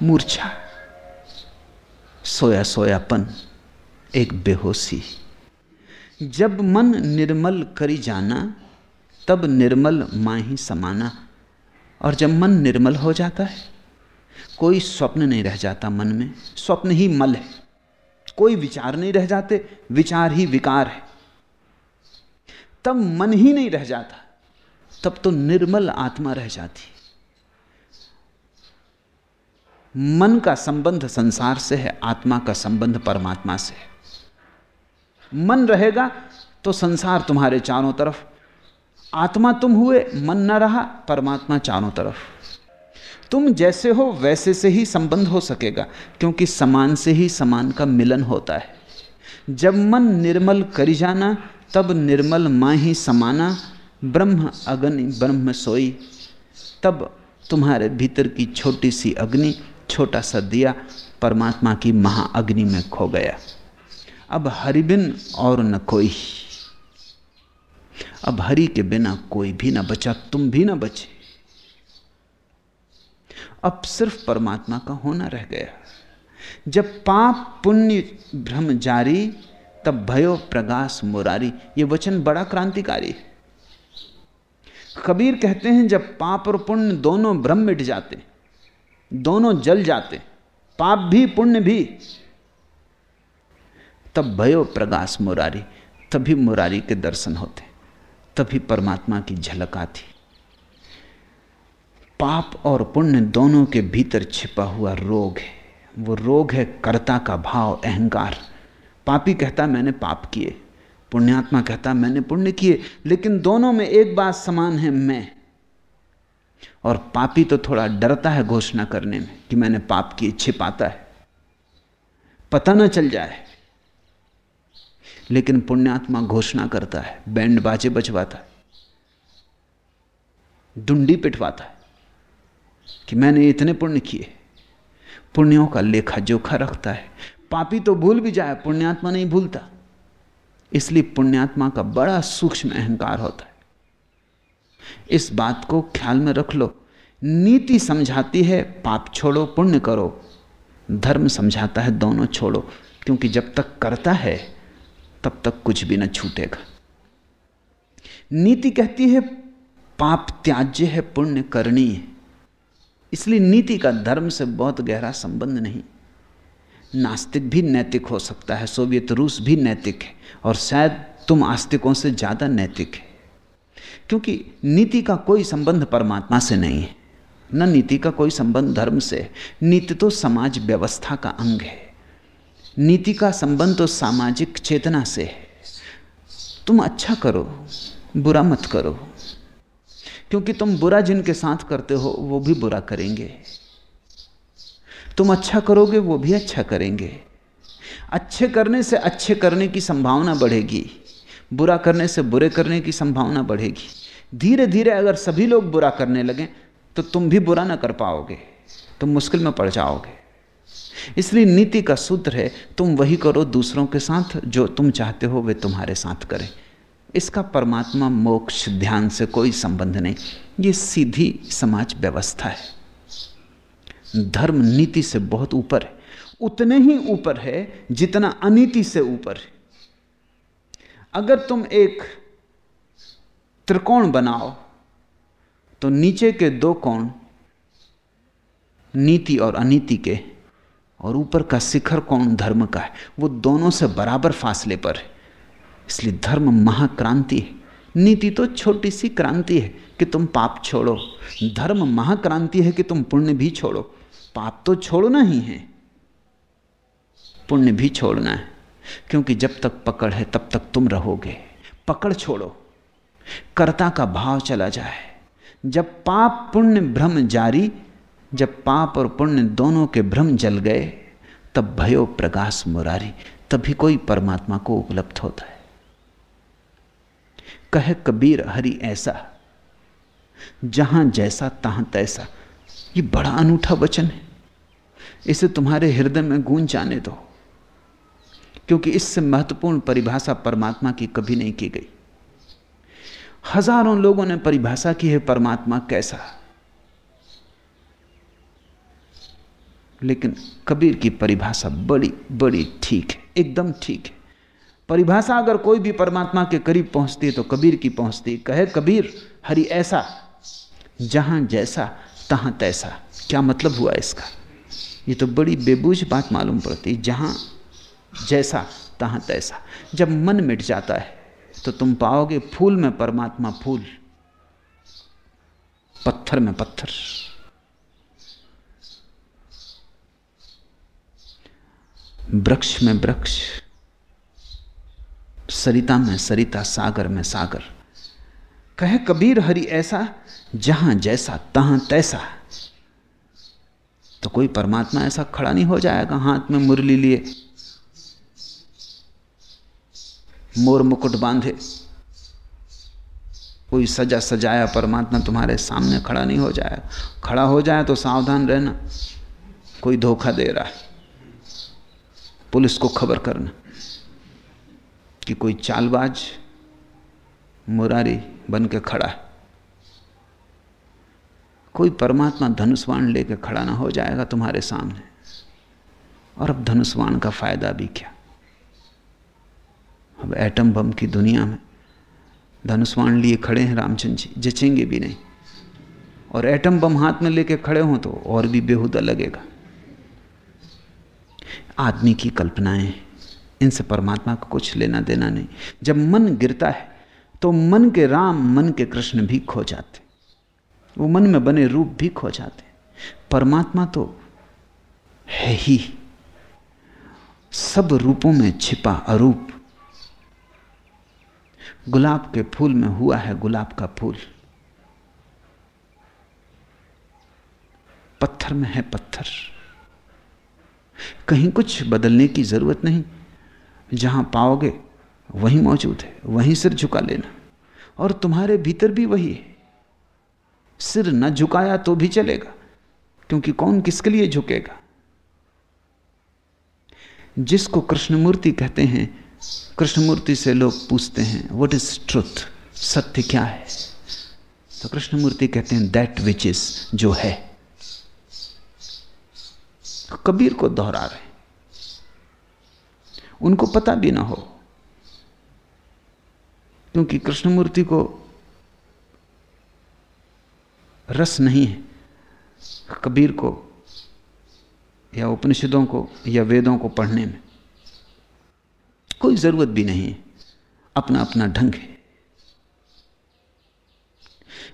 Speaker 3: मूर्छा। सोया सोयापन एक बेहोशी। जब मन निर्मल करी जाना, तब निर्मल माही समाना। और जब मन निर्मल हो जाता है, कोई स्वप्न नहीं रह जाता मन में। स्वप्न ही मल है। कोई विचार नहीं रह जाते, विचार ही विकार है। तब मन ही नहीं रह जाता, तब तो निर्मल आत्मा रह जाती। मन का संबंध संसार से है, आत्मा का संबंध परमात्मा से है। मन रहेगा तो संसार तुम्हारे चारों तरफ़। आत्मा तुम हुए, मन न रहा, परमात्मा चारों तरफ़। तुम जैसे हो, वैसे से ही संबंध हो सकेगा, क्योंकि समान से ही समान का मिलन होता है। जब मन निर्मल करी जाना, तब निर्मल माँ ही समाना, ब्रह्म अग्नि ब्रह्म सोई। तब तुम्हारे भीतर की छोटी सी अग्नि, छोटा सा दिया, परमात्मा की महाअग्नि में खो गया। अब हरिबिन और न कोई। अब हरि के बिना कोई भी ना बचा, तुम भी ना बचे। अब सिर्फ़ परमात्मा का होना रह गया। जब पाप, पुण्य, भ्रम जारी, तब भयो प्रगास मुरारी, ये वचन बड़ा क्रांतिकारी। है कबीर कहते हैं, जब पाप और पुण्य दोनों भ्रम मिट जाते, दोनों जल जाते, पाप भी, पुण्य भी तब भयो प्रगास मुरारी, तभी मुरारी के दर्शन होते, तभी परमात्मा की झलक आती। पाप और पुण्य दोनों के भीतर छिपा हुआ रोग है। वो रोग है कर्ता का भाव, अहंकार। पापी कहता, मैंने पाप किए। पुण्यात्मा कहता, मैंने पुण्य किए। लेकिन दोनों में एक बात समान है, मैं। और पापी तो थोड़ा डरता है घोषणा करने में कि मैंने पाप किए, छिपाता है। पता ना चल जाए लेकिन पुण्यात्मा घोषणा करता है बैंड बाजे बजवाता है, डुंडी पिटवाता है कि मैंने इतने पुण्य किए। पुण्यों का लेखा जोखा रखता है। पापी तो भूल भी जाए, पुण्यात्मा नहीं भूलता। इसलिए पुण्यात्मा का बड़ा सूक्ष्म अहंकार होता है। इस बात को ख्याल में रख लो। नीति समझाती है, पाप छोड़ो, पुण्य करो। धर्म समझाता है, दोनों छोड़ो। क्योंकि जब तक करता है तब तक कुछ भी न छूटेगा। नीति कहती है, पाप त्याज्य है, पुण्य करनी है। इसलिए नीति का धर्म से बहुत गहरा संबंध नहीं। नास्तिक भी नैतिक हो सकता है, सोवियत रूस भी नैतिक है, और शायद तुम आस्तिकों से ज़्यादा नैतिक है। क्योंकि नीति का कोई संबंध परमात्मा से नहीं है, न नीति का कोई संबंध धर्म से है। नीति तो समाज व्यवस्था का अंग है। नीति का संबंध तो सामाजिक चेतना से है। तुम अच्छा करो, बुरा मत करो। क्योंकि तुम बुरा जिनके साथ करते हो, वो भी बुरा करेंगे। तुम अच्छा करोगे, वो भी अच्छा करेंगे। अच्छे करने से अच्छे करने की संभावना बढ़ेगी। बुरा करने से बुरे करने की संभावना बढ़ेगी। धीरे धीरे अगर सभी लोग बुरा करने लगें तो तुम भी बुरा ना कर पाओगे। तुम मुश्किल में पड़ जाओगे। इसलिए नीति का सूत्र है, तुम वही करो, दूसरों के साथ जो तुम चाहते हो, वे तुम्हारे साथ करें। इसका परमात्मा मोक्ष, ध्यान से कोई संबंध नहीं। ये सीधी समाज व्यवस्था है। धर्म नीति से बहुत ऊपर है। उतने ही ऊपर है जितना अनीति से ऊपर है। अगर तुम एक त्रिकोण बनाओ तो नीचे के दो कोण नीति और अनीति के और ऊपर का शिखर कौन धर्म का है? वो दोनों से बराबर फासले पर है। इसलिए धर्म महाक्रांति है। नीति तो छोटी सी क्रांति है कि तुम पाप छोड़ो। धर्म महाक्रांति है कि तुम पुण्य भी छोड़ो। पाप तो छोड़ना ही है। पुण्य भी छोड़ना है। क्योंकि जब तक पकड़ है, तब तक तुम रहोगे। पकड़ छोड़ो। कर्ता का भाव चला जाए। जब पाप पुण्य भ्रम जारी जब पाप और पुण्य दोनों के भ्रम जल गए, तब भयो प्रकाश मुरारी, तभी कोई परमात्मा को उपलब्ध होता है। कह कबीर हरि ऐसा, जहाँ जैसा तहां तैसा। ये बड़ा अनूठा वचन है। इसे तुम्हारे हृदय में गूंज जाने दो, क्योंकि इससे महत्वपूर्ण परिभाषा परमात्मा की कभी नहीं की गई। हज़ारों लोगों ने परिभाषा की है, परमात्मा कैसा। लेकिन कबीर की परिभाषा बड़ी बड़ी ठीक है, एकदम ठीक है। परिभाषा अगर कोई भी परमात्मा के करीब पहुँचती है तो कबीर की पहुँचती कहे कबीर, हरि ऐसा, जहाँ जैसा, तहां तैसा। क्या मतलब हुआ इसका? ये तो बड़ी बेबूझ बात मालूम पड़ती, जहाँ जैसा, तहां तैसा। जब मन मिट जाता है तो तुम पाओगे फूल में परमात्मा फूल, पत्थर में पत्थर। वृक्ष में वृक्ष, सरिता में सरिता, सागर में सागर। कहे कबीर हरि ऐसा, जहाँ जैसा, तहां तैसा। तो कोई परमात्मा ऐसा खड़ा नहीं हो जाएगा हाथ में मुरली लिए। मोर मुकुट बांधे। कोई सजा सजाया परमात्मा तुम्हारे सामने खड़ा नहीं हो जाएगा। खड़ा हो जाए तो सावधान रहना। कोई धोखा दे रहा है। पुलिस को खबर करना कि कोई चालबाज, मुरारी बन के खड़ा है। कोई परमात्मा धनुष्वाण लेके खड़ा ना हो जाएगा तुम्हारे सामने। और अब धनुष्वाण का फ़ायदा भी क्या? अब एटम बम की दुनिया में धनुष्वाण लिए खड़े हैं रामचंद्र जी, जचेंगे भी नहीं। और एटम बम हाथ में लेके खड़े हों तो और भी बेहुदा लगेगा। आदमी की कल्पनाएँ इनसे परमात्मा को कुछ लेना देना नहीं। जब मन गिरता है तो मन के राम, मन के कृष्ण भी खो जाते। वो मन में बने रूप भी खो जाते। परमात्मा तो है ही। सब रूपों में छिपा अरूप। गुलाब के फूल में हुआ है गुलाब का फूल। पत्थर में है पत्थर। कहीं कुछ बदलने की ज़रूरत नहीं। जहाँ पाओगे, वहीं मौजूद है, वहीं सिर झुका लेना। और तुम्हारे भीतर भी वही है। सिर न झुकाया तो भी चलेगा, क्योंकि कौन किसके लिए झुकेगा? जिसको कृष्णमूर्ति कहते हैं, कृष्णमूर्ति से लोग पूछते हैं व्हाट इज़ ट्रुथ सत्य क्या है? तो कृष्णमूर्ति कहते हैं दैट विच इज़ जो है। कबीर को दोहरा रहे उनको पता भी ना हो, क्योंकि कृष्णमूर्ति को रस नहीं है। कबीर को या उपनिषदों को या वेदों को पढ़ने में कोई ज़रूरत भी नहीं है। अपना अपना ढंग है।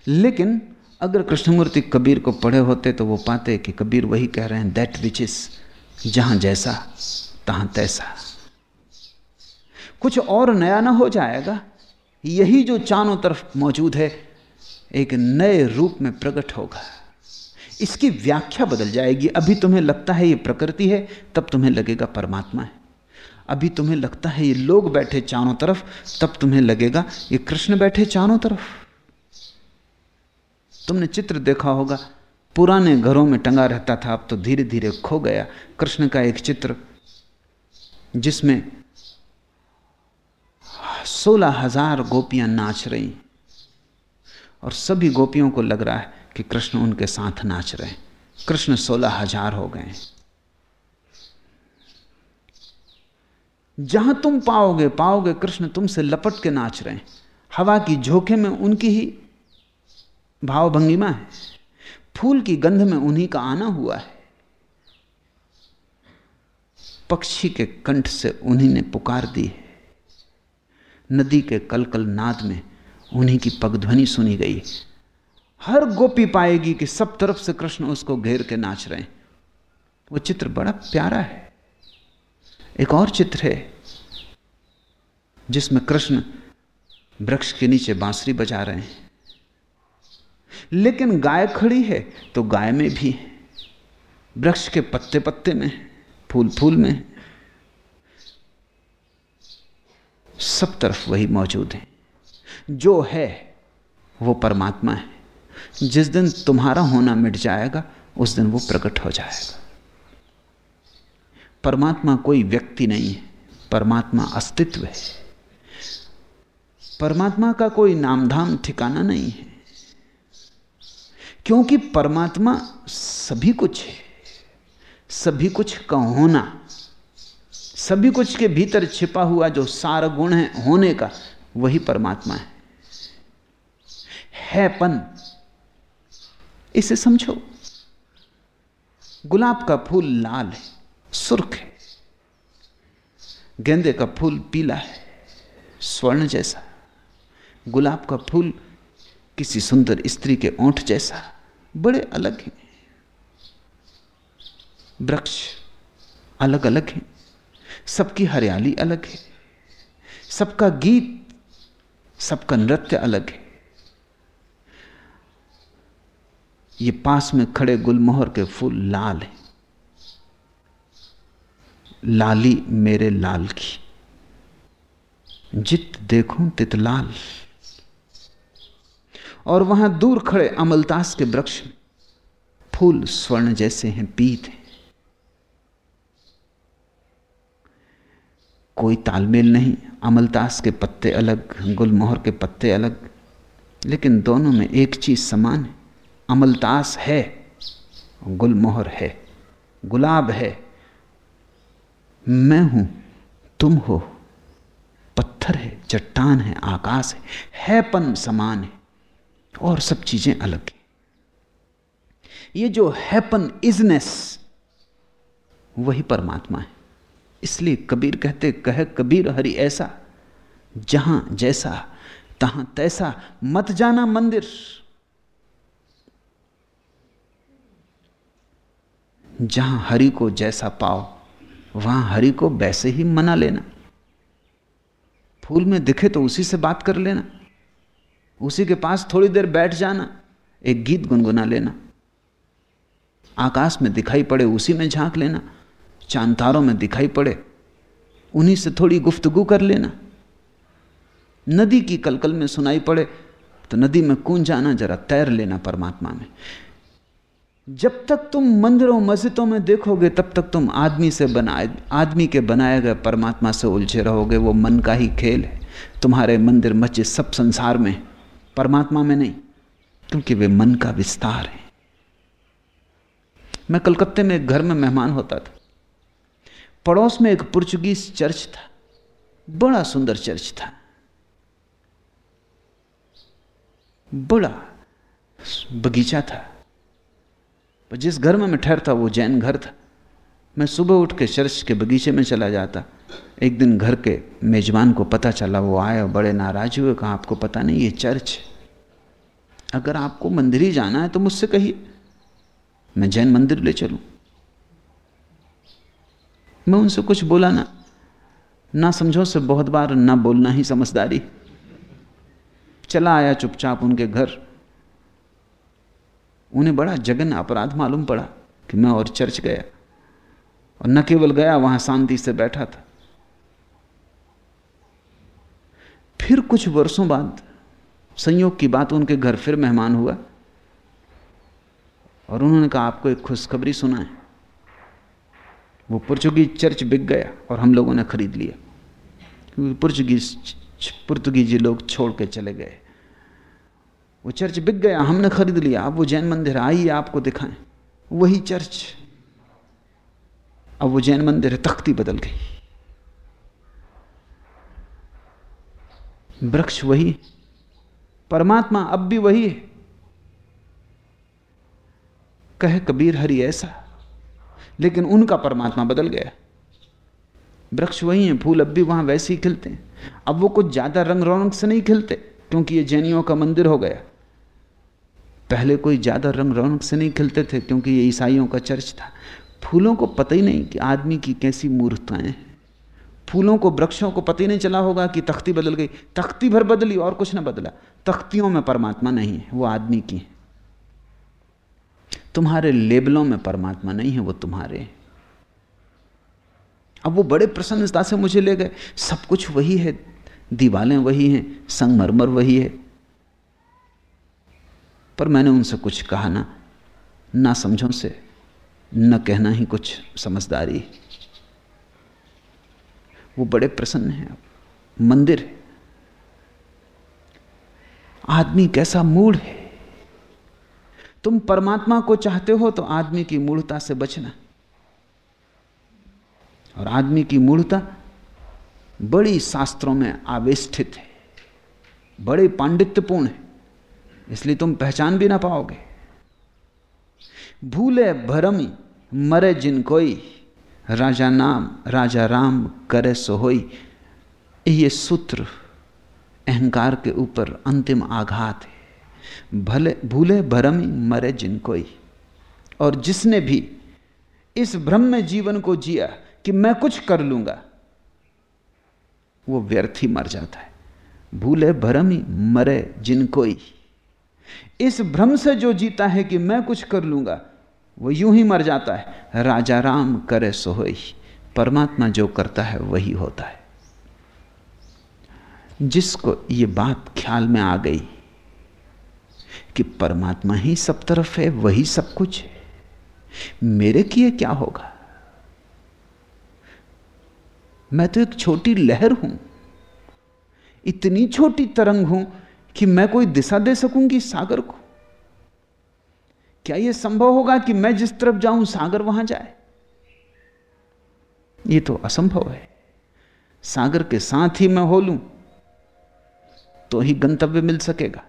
Speaker 3: लेकिन अगर कृष्णमूर्ति कबीर को पढ़े होते तो वो पाते कि कबीर वही कह रहे हैं दैट विच इज़ जहाँ जैसा, तहां तैसा. कुछ और नया ना हो जाएगा। यही जो चारों तरफ़ मौजूद है, एक नए रूप में प्रकट होगा। इसकी व्याख्या बदल जाएगी। अभी तुम्हें लगता है ये प्रकृति है, तब तुम्हें लगेगा परमात्मा है। अभी तुम्हें लगता है ये लोग बैठे चारों तरफ़, तब तुम्हें लगेगा ये कृष्ण बैठे चारों तरफ़। तुमने चित्र देखा होगा। पुराने घरों में टंगा रहता था, अब तो धीरे धीरे खो गया। कृष्ण का एक चित्र, जिसमें सोलह हज़ार गोपियाँ नाच रही। और सभी गोपियों को लग रहा है कि कृष्ण उनके साथ नाच रहे हैं। कृष्ण सोलह हज़ार हो गए जहाँ तुम पाओगे पाओगे कृष्ण तुमसे लपट के नाच रहे हैं। हवा की झोंके में उनकी ही भाव भंगिमा है। फूल की गंध में उन्हीं का आना हुआ है। पक्षी के कंठ से उन्हीं ने पुकार दी है। नदी के कलकल नाद में उन्हीं की पगध्वनि सुनी गई हर गोपी पाएगी कि सब तरफ़ से कृष्ण उसको घेर के नाच रहे हैं। वो चित्र बड़ा प्यारा है। एक और चित्र है, जिसमें कृष्ण वृक्ष के नीचे बांसुरी बजा रहे हैं। लेकिन गाय खड़ी है तो गाय में भी है। वृक्ष के पत्ते पत्ते में फूल फूल में। सब तरफ़ वही मौजूद है। जो है, वो परमात्मा है। जिस दिन तुम्हारा होना मिट जाएगा, उस दिन वो प्रकट हो जाएगा। परमात्मा कोई व्यक्ति नहीं है, परमात्मा अस्तित्व है। परमात्मा का कोई नामधाम ठिकाना नहीं है। क्योंकि परमात्मा सभी कुछ है, सभी कुछ का होना, सभी कुछ के भीतर छिपा हुआ जो सार गुण है होने का, वही परमात्मा है। हैपन इसे समझो। गुलाब का फूल लाल है, सुर्ख है। गेंदे का फूल पीला है, स्वर्ण जैसा। गुलाब का फूल किसी सुंदर स्त्री के ओंठ जैसा। बड़े अलग हैं। वृक्ष अलग अलग हैं। सबकी हरियाली अलग है। सबका गीत, सबका नृत्य अलग है। ये पास में खड़े गुलमोहर के फूल लाल हैं। लाली मेरे लाल की। जित देखूँ तित लाल। और वहाँ दूर खड़े अमलतास के वृक्ष में फूल स्वर्ण जैसे हैं, पीत हैं। कोई तालमेल नहीं, अमलतास के पत्ते अलग, गुलमोहर के पत्ते अलग, लेकिन दोनों में एक चीज़ समान है। अमलतास है, गुलमोहर है, गुलाब है। मैं हूँ, तुम हो, पत्थर है, चट्टान है, आकाश है, हैपन समान है। और सब चीज़ें अलग हैं। ये जो हैपन इजनेस वही परमात्मा है। इसलिए कबीर कहते, कह कबीर हरि ऐसा, जहाँ जैसा, तहां तैसा, मत जाना मंदिर। जहाँ हरि को जैसा पाओ, वहाँ हरि को वैसे ही मना लेना। फूल में दिखे तो उसी से बात कर लेना। उसी के पास थोड़ी देर बैठ जाना, एक गीत गुनगुना लेना। आकाश में दिखाई पड़े, उसी में झाँक लेना। चांतारों में दिखाई पड़े, उन्हीं से थोड़ी गुफ्तगु कर लेना। नदी की कलकल में सुनाई पड़े तो नदी में कूद जाना, जरा तैर लेना परमात्मा में। जब तक तुम मंदिरों, मस्जिदों में देखोगे, तब तक तुम आदमी से बनाए, आदमी के बनाए गए परमात्मा से उलझे रहोगे। वो मन का ही खेल है। तुम्हारे मंदिर, मस्जिद सब संसार में परमात्मा में नहीं, क्योंकि वे मन का विस्तार है। मैं कलकत्ते में एक घर में मेहमान होता था। पड़ोस में एक पुर्तगीज चर्च था। बड़ा सुंदर चर्च था। बड़ा बगीचा था। पर जिस घर में मैं ठहरता, वो जैन घर था। मैं सुबह उठ के चर्च के बगीचे में चला जाता। एक दिन घर के मेजबान को पता चला, वो आए और बड़े नाराज़ हुए, कहा, आपको पता नहीं, ये चर्च अगर आपको मंदिर ही जाना है तो मुझसे कहिए। मैं जैन मंदिर ले चलूँ। मैं उनसे कुछ बोला ना ना समझो से बहुत बार ना बोलना ही समझदारी। चला आया चुपचाप उनके घर। उन्हें बड़ा जगन अपराध मालूम पड़ा कि मैं और चर्च गया। और न केवल गया, वहाँ शांति से बैठा था। फिर कुछ वर्षों बाद संयोग की बात उनके घर फिर मेहमान हुआ और उन्होंने कहा, आपको एक खुशखबरी सुना है वो पुर्तगीज चर्च बिक गया और हम लोगों ने खरीद लिया। क्योंकि पुर्तगीज पुर्तगीजी लोग छोड़ के चले गए। वो चर्च बिक गया, हमने खरीद लिया। अब वो जैन मंदिर, आइए आपको दिखाएँ। वही चर्च। अब वो जैन मंदिर तख्ती बदल गई। वृक्ष वही परमात्मा अब भी वही है। कहे कबीर हरि ऐसा, लेकिन उनका परमात्मा बदल गया। वृक्ष वही है, फूल अब भी वहाँ वैसे ही खिलते हैं। अब वो कुछ ज़्यादा रंग रौनक से नहीं खिलते, क्योंकि ये जैनियों का मंदिर हो गया। पहले कोई ज़्यादा रंग रौनक से नहीं खिलते थे, क्योंकि ये ईसाइयों का चर्च था। फूलों को पता ही नहीं कि आदमी की कैसी मूर्ताएँ हैं। फूलों को, वृक्षों को पता ही नहीं चला होगा कि तख्ती बदल गई। तख्ती भर बदली और कुछ ना बदला। तख्तियों में परमात्मा नहीं है, वो आदमी की है। तुम्हारे लेबलों में परमात्मा नहीं है, वो तुम्हारे अब वो बड़े प्रसन्नता से मुझे ले गए। सब कुछ वही है, दीवालें वही हैं, संगमरमर वही है। पर मैंने उनसे कुछ कहा ना ना समझों से न कहना ही कुछ समझदारी। वो बड़े प्रसन्न हैं मंदिर है। आदमी कैसा मूड है। तुम परमात्मा को चाहते हो तो आदमी की मूढ़ता से बचना। और आदमी की मूढ़ता बड़ी शास्त्रों में आवेष्ठित है। बड़े पांडित्यपूर्ण है। इसलिए तुम पहचान भी ना पाओगे। भूले भरम मरे जिन कोई। राजा नाम, राजा राम करे सोहोई। ये सूत्र अहंकार के ऊपर अंतिम आघात है। भले, भूले भरमी मरे जिन कोई। और जिसने भी इस भ्रम में जीवन को जिया कि मैं कुछ कर लूँगा, वो व्यर्थ ही मर जाता है। भूले भरमी मरे जिन कोई। इस भ्रम से जो जीता है कि मैं कुछ कर लूँगा वो यूँ ही मर जाता है। राजा राम करे सोई परमात्मा जो करता है वही होता है। जिसको ये बात ख्याल में आ गई कि परमात्मा ही सब तरफ़ है, वही सब कुछ है। मेरे किए क्या होगा? मैं तो एक छोटी लहर हूँ। इतनी छोटी तरंग हूँ कि मैं कोई दिशा दे सकूँगी सागर को। क्या यह संभव होगा कि मैं जिस तरफ़ जाऊँ, सागर वहाँ जाए? यह तो असंभव है। सागर के साथ ही मैं हो लूँ तो ही गंतव्य मिल सकेगा।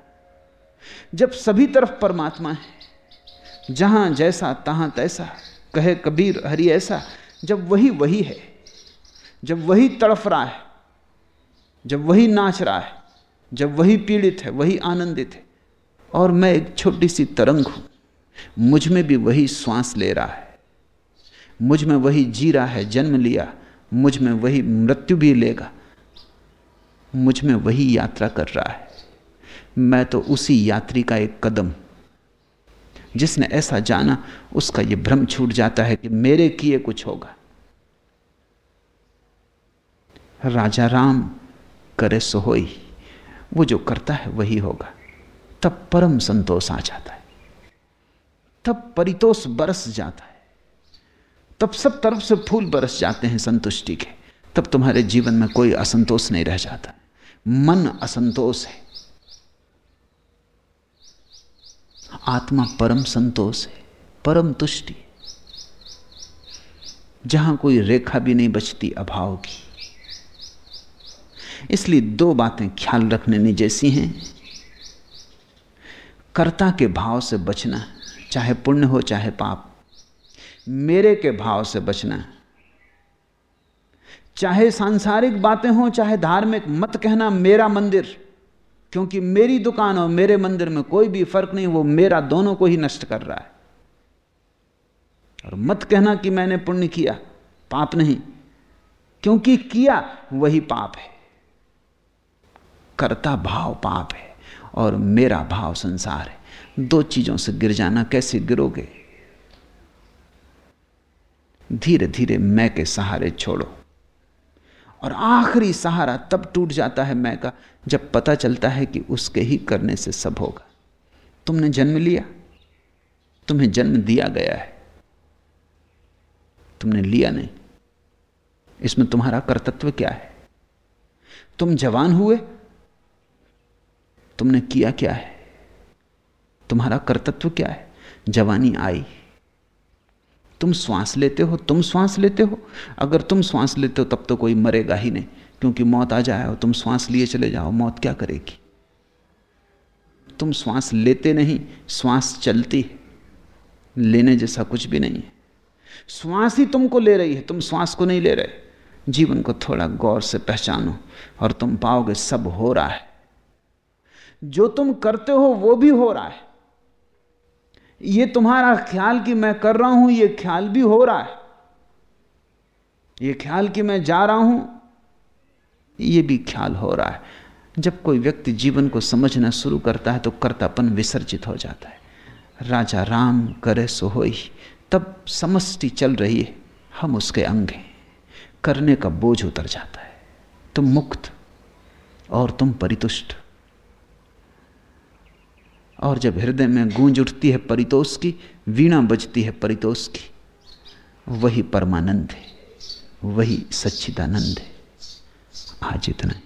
Speaker 3: जब सभी तरफ़ परमात्मा है, जहाँ जैसा, तहां तैसा, कहे कबीर, हरि ऐसा, जब वही वही है, जब वही तड़फ रहा है, जब वही नाच रहा है, जब वही पीड़ित है, वही आनंदित है, और मैं एक छोटी सी तरंग हूँ। मुझमें भी वही श्वास ले रहा है। मुझमें वही जी रहा है, जन्म लिया। मुझमें वही मृत्यु भी लेगा। मुझमें वही यात्रा कर रहा है। मैं तो उसी यात्री का एक कदम। जिसने ऐसा जाना, उसका यह भ्रम छूट जाता है कि मेरे किए कुछ होगा। राजा राम करे सोहोई वो जो करता है वही होगा। तब परम संतोष आ जाता है। तब परितोष बरस जाता है। तब सब तरफ़ से फूल बरस जाते हैं, संतुष्टि के। तब तुम्हारे जीवन में कोई असंतोष नहीं रह जाता। मन असंतोष है। आत्मा परम संतोष है, परम तुष्टि जहाँ कोई रेखा भी नहीं बचती, अभाव की इसलिए दो बातें ख्याल रखने जैसी हैं। कर्ता के भाव से बचना चाहे पुण्य हो, चाहे पाप। मेरे के भाव से बचना है। चाहे सांसारिक बातें हो, चाहे धार्मिक, मत कहना मेरा मंदिर, क्योंकि मेरी दुकान और मेरे मंदिर में कोई भी फ़र्क नहीं, वो मेरा दोनों को ही नष्ट कर रहा है। और मत कहना कि मैंने पुण्य किया, पाप नहीं, क्योंकि किया वही पाप है। करता भाव पाप है और मेरा भाव संसार है। दो चीज़ों से गिर जाना, कैसे गिरोगे? धीरे धीरे मैं के सहारे छोड़ो। और आखिरी सहारा तब टूट जाता है मैं का, जब पता चलता है कि उसके ही करने से सब होगा। तुमने जन्म लिया? तुम्हें जन्म दिया गया है। तुमने लिया नहीं। इसमें तुम्हारा कर्तव्य क्या है? तुम जवान हुए? तुमने किया क्या है? तुम्हारा कर्तव्य क्या है? जवानी आई। तुम श्वास लेते हो, तुम श्वास लेते हो। अगर तुम श्वास लेते हो, तब तो कोई मरेगा ही नहीं, क्योंकि मौत आ जाए और तुम श्वास लिए चले जाओ, मौत क्या करेगी? तुम श्वास लेते नहीं, श्वास चलती है। लेने जैसा कुछ भी नहीं है। श्वास ही तुमको ले रही है, तुम श्वास को नहीं ले रहे। जीवन को थोड़ा गौर से पहचानो और तुम पाओगे सब हो रहा है। जो तुम करते हो, वो भी हो रहा है। ये तुम्हारा ख्याल कि मैं कर रहा हूँ, ये ख्याल भी हो रहा है। ये ख्याल कि मैं जा रहा हूँ, ये भी ख्याल हो रहा है। जब कोई व्यक्ति जीवन को समझना शुरू करता है तो कर्तापन विसर्जित हो जाता है। राजा राम करे सो हो तब समष्टि चल रही है, हम उसके अंग हैं। करने का बोझ उतर जाता है। तुम मुक्त और तुम परितुष्ट। और जब हृदय में गूंज उठती है परितोष की, वीणा बजती है परितोष की, वही परमानंद है, वही सच्चिदानंद है। आज इतना ही।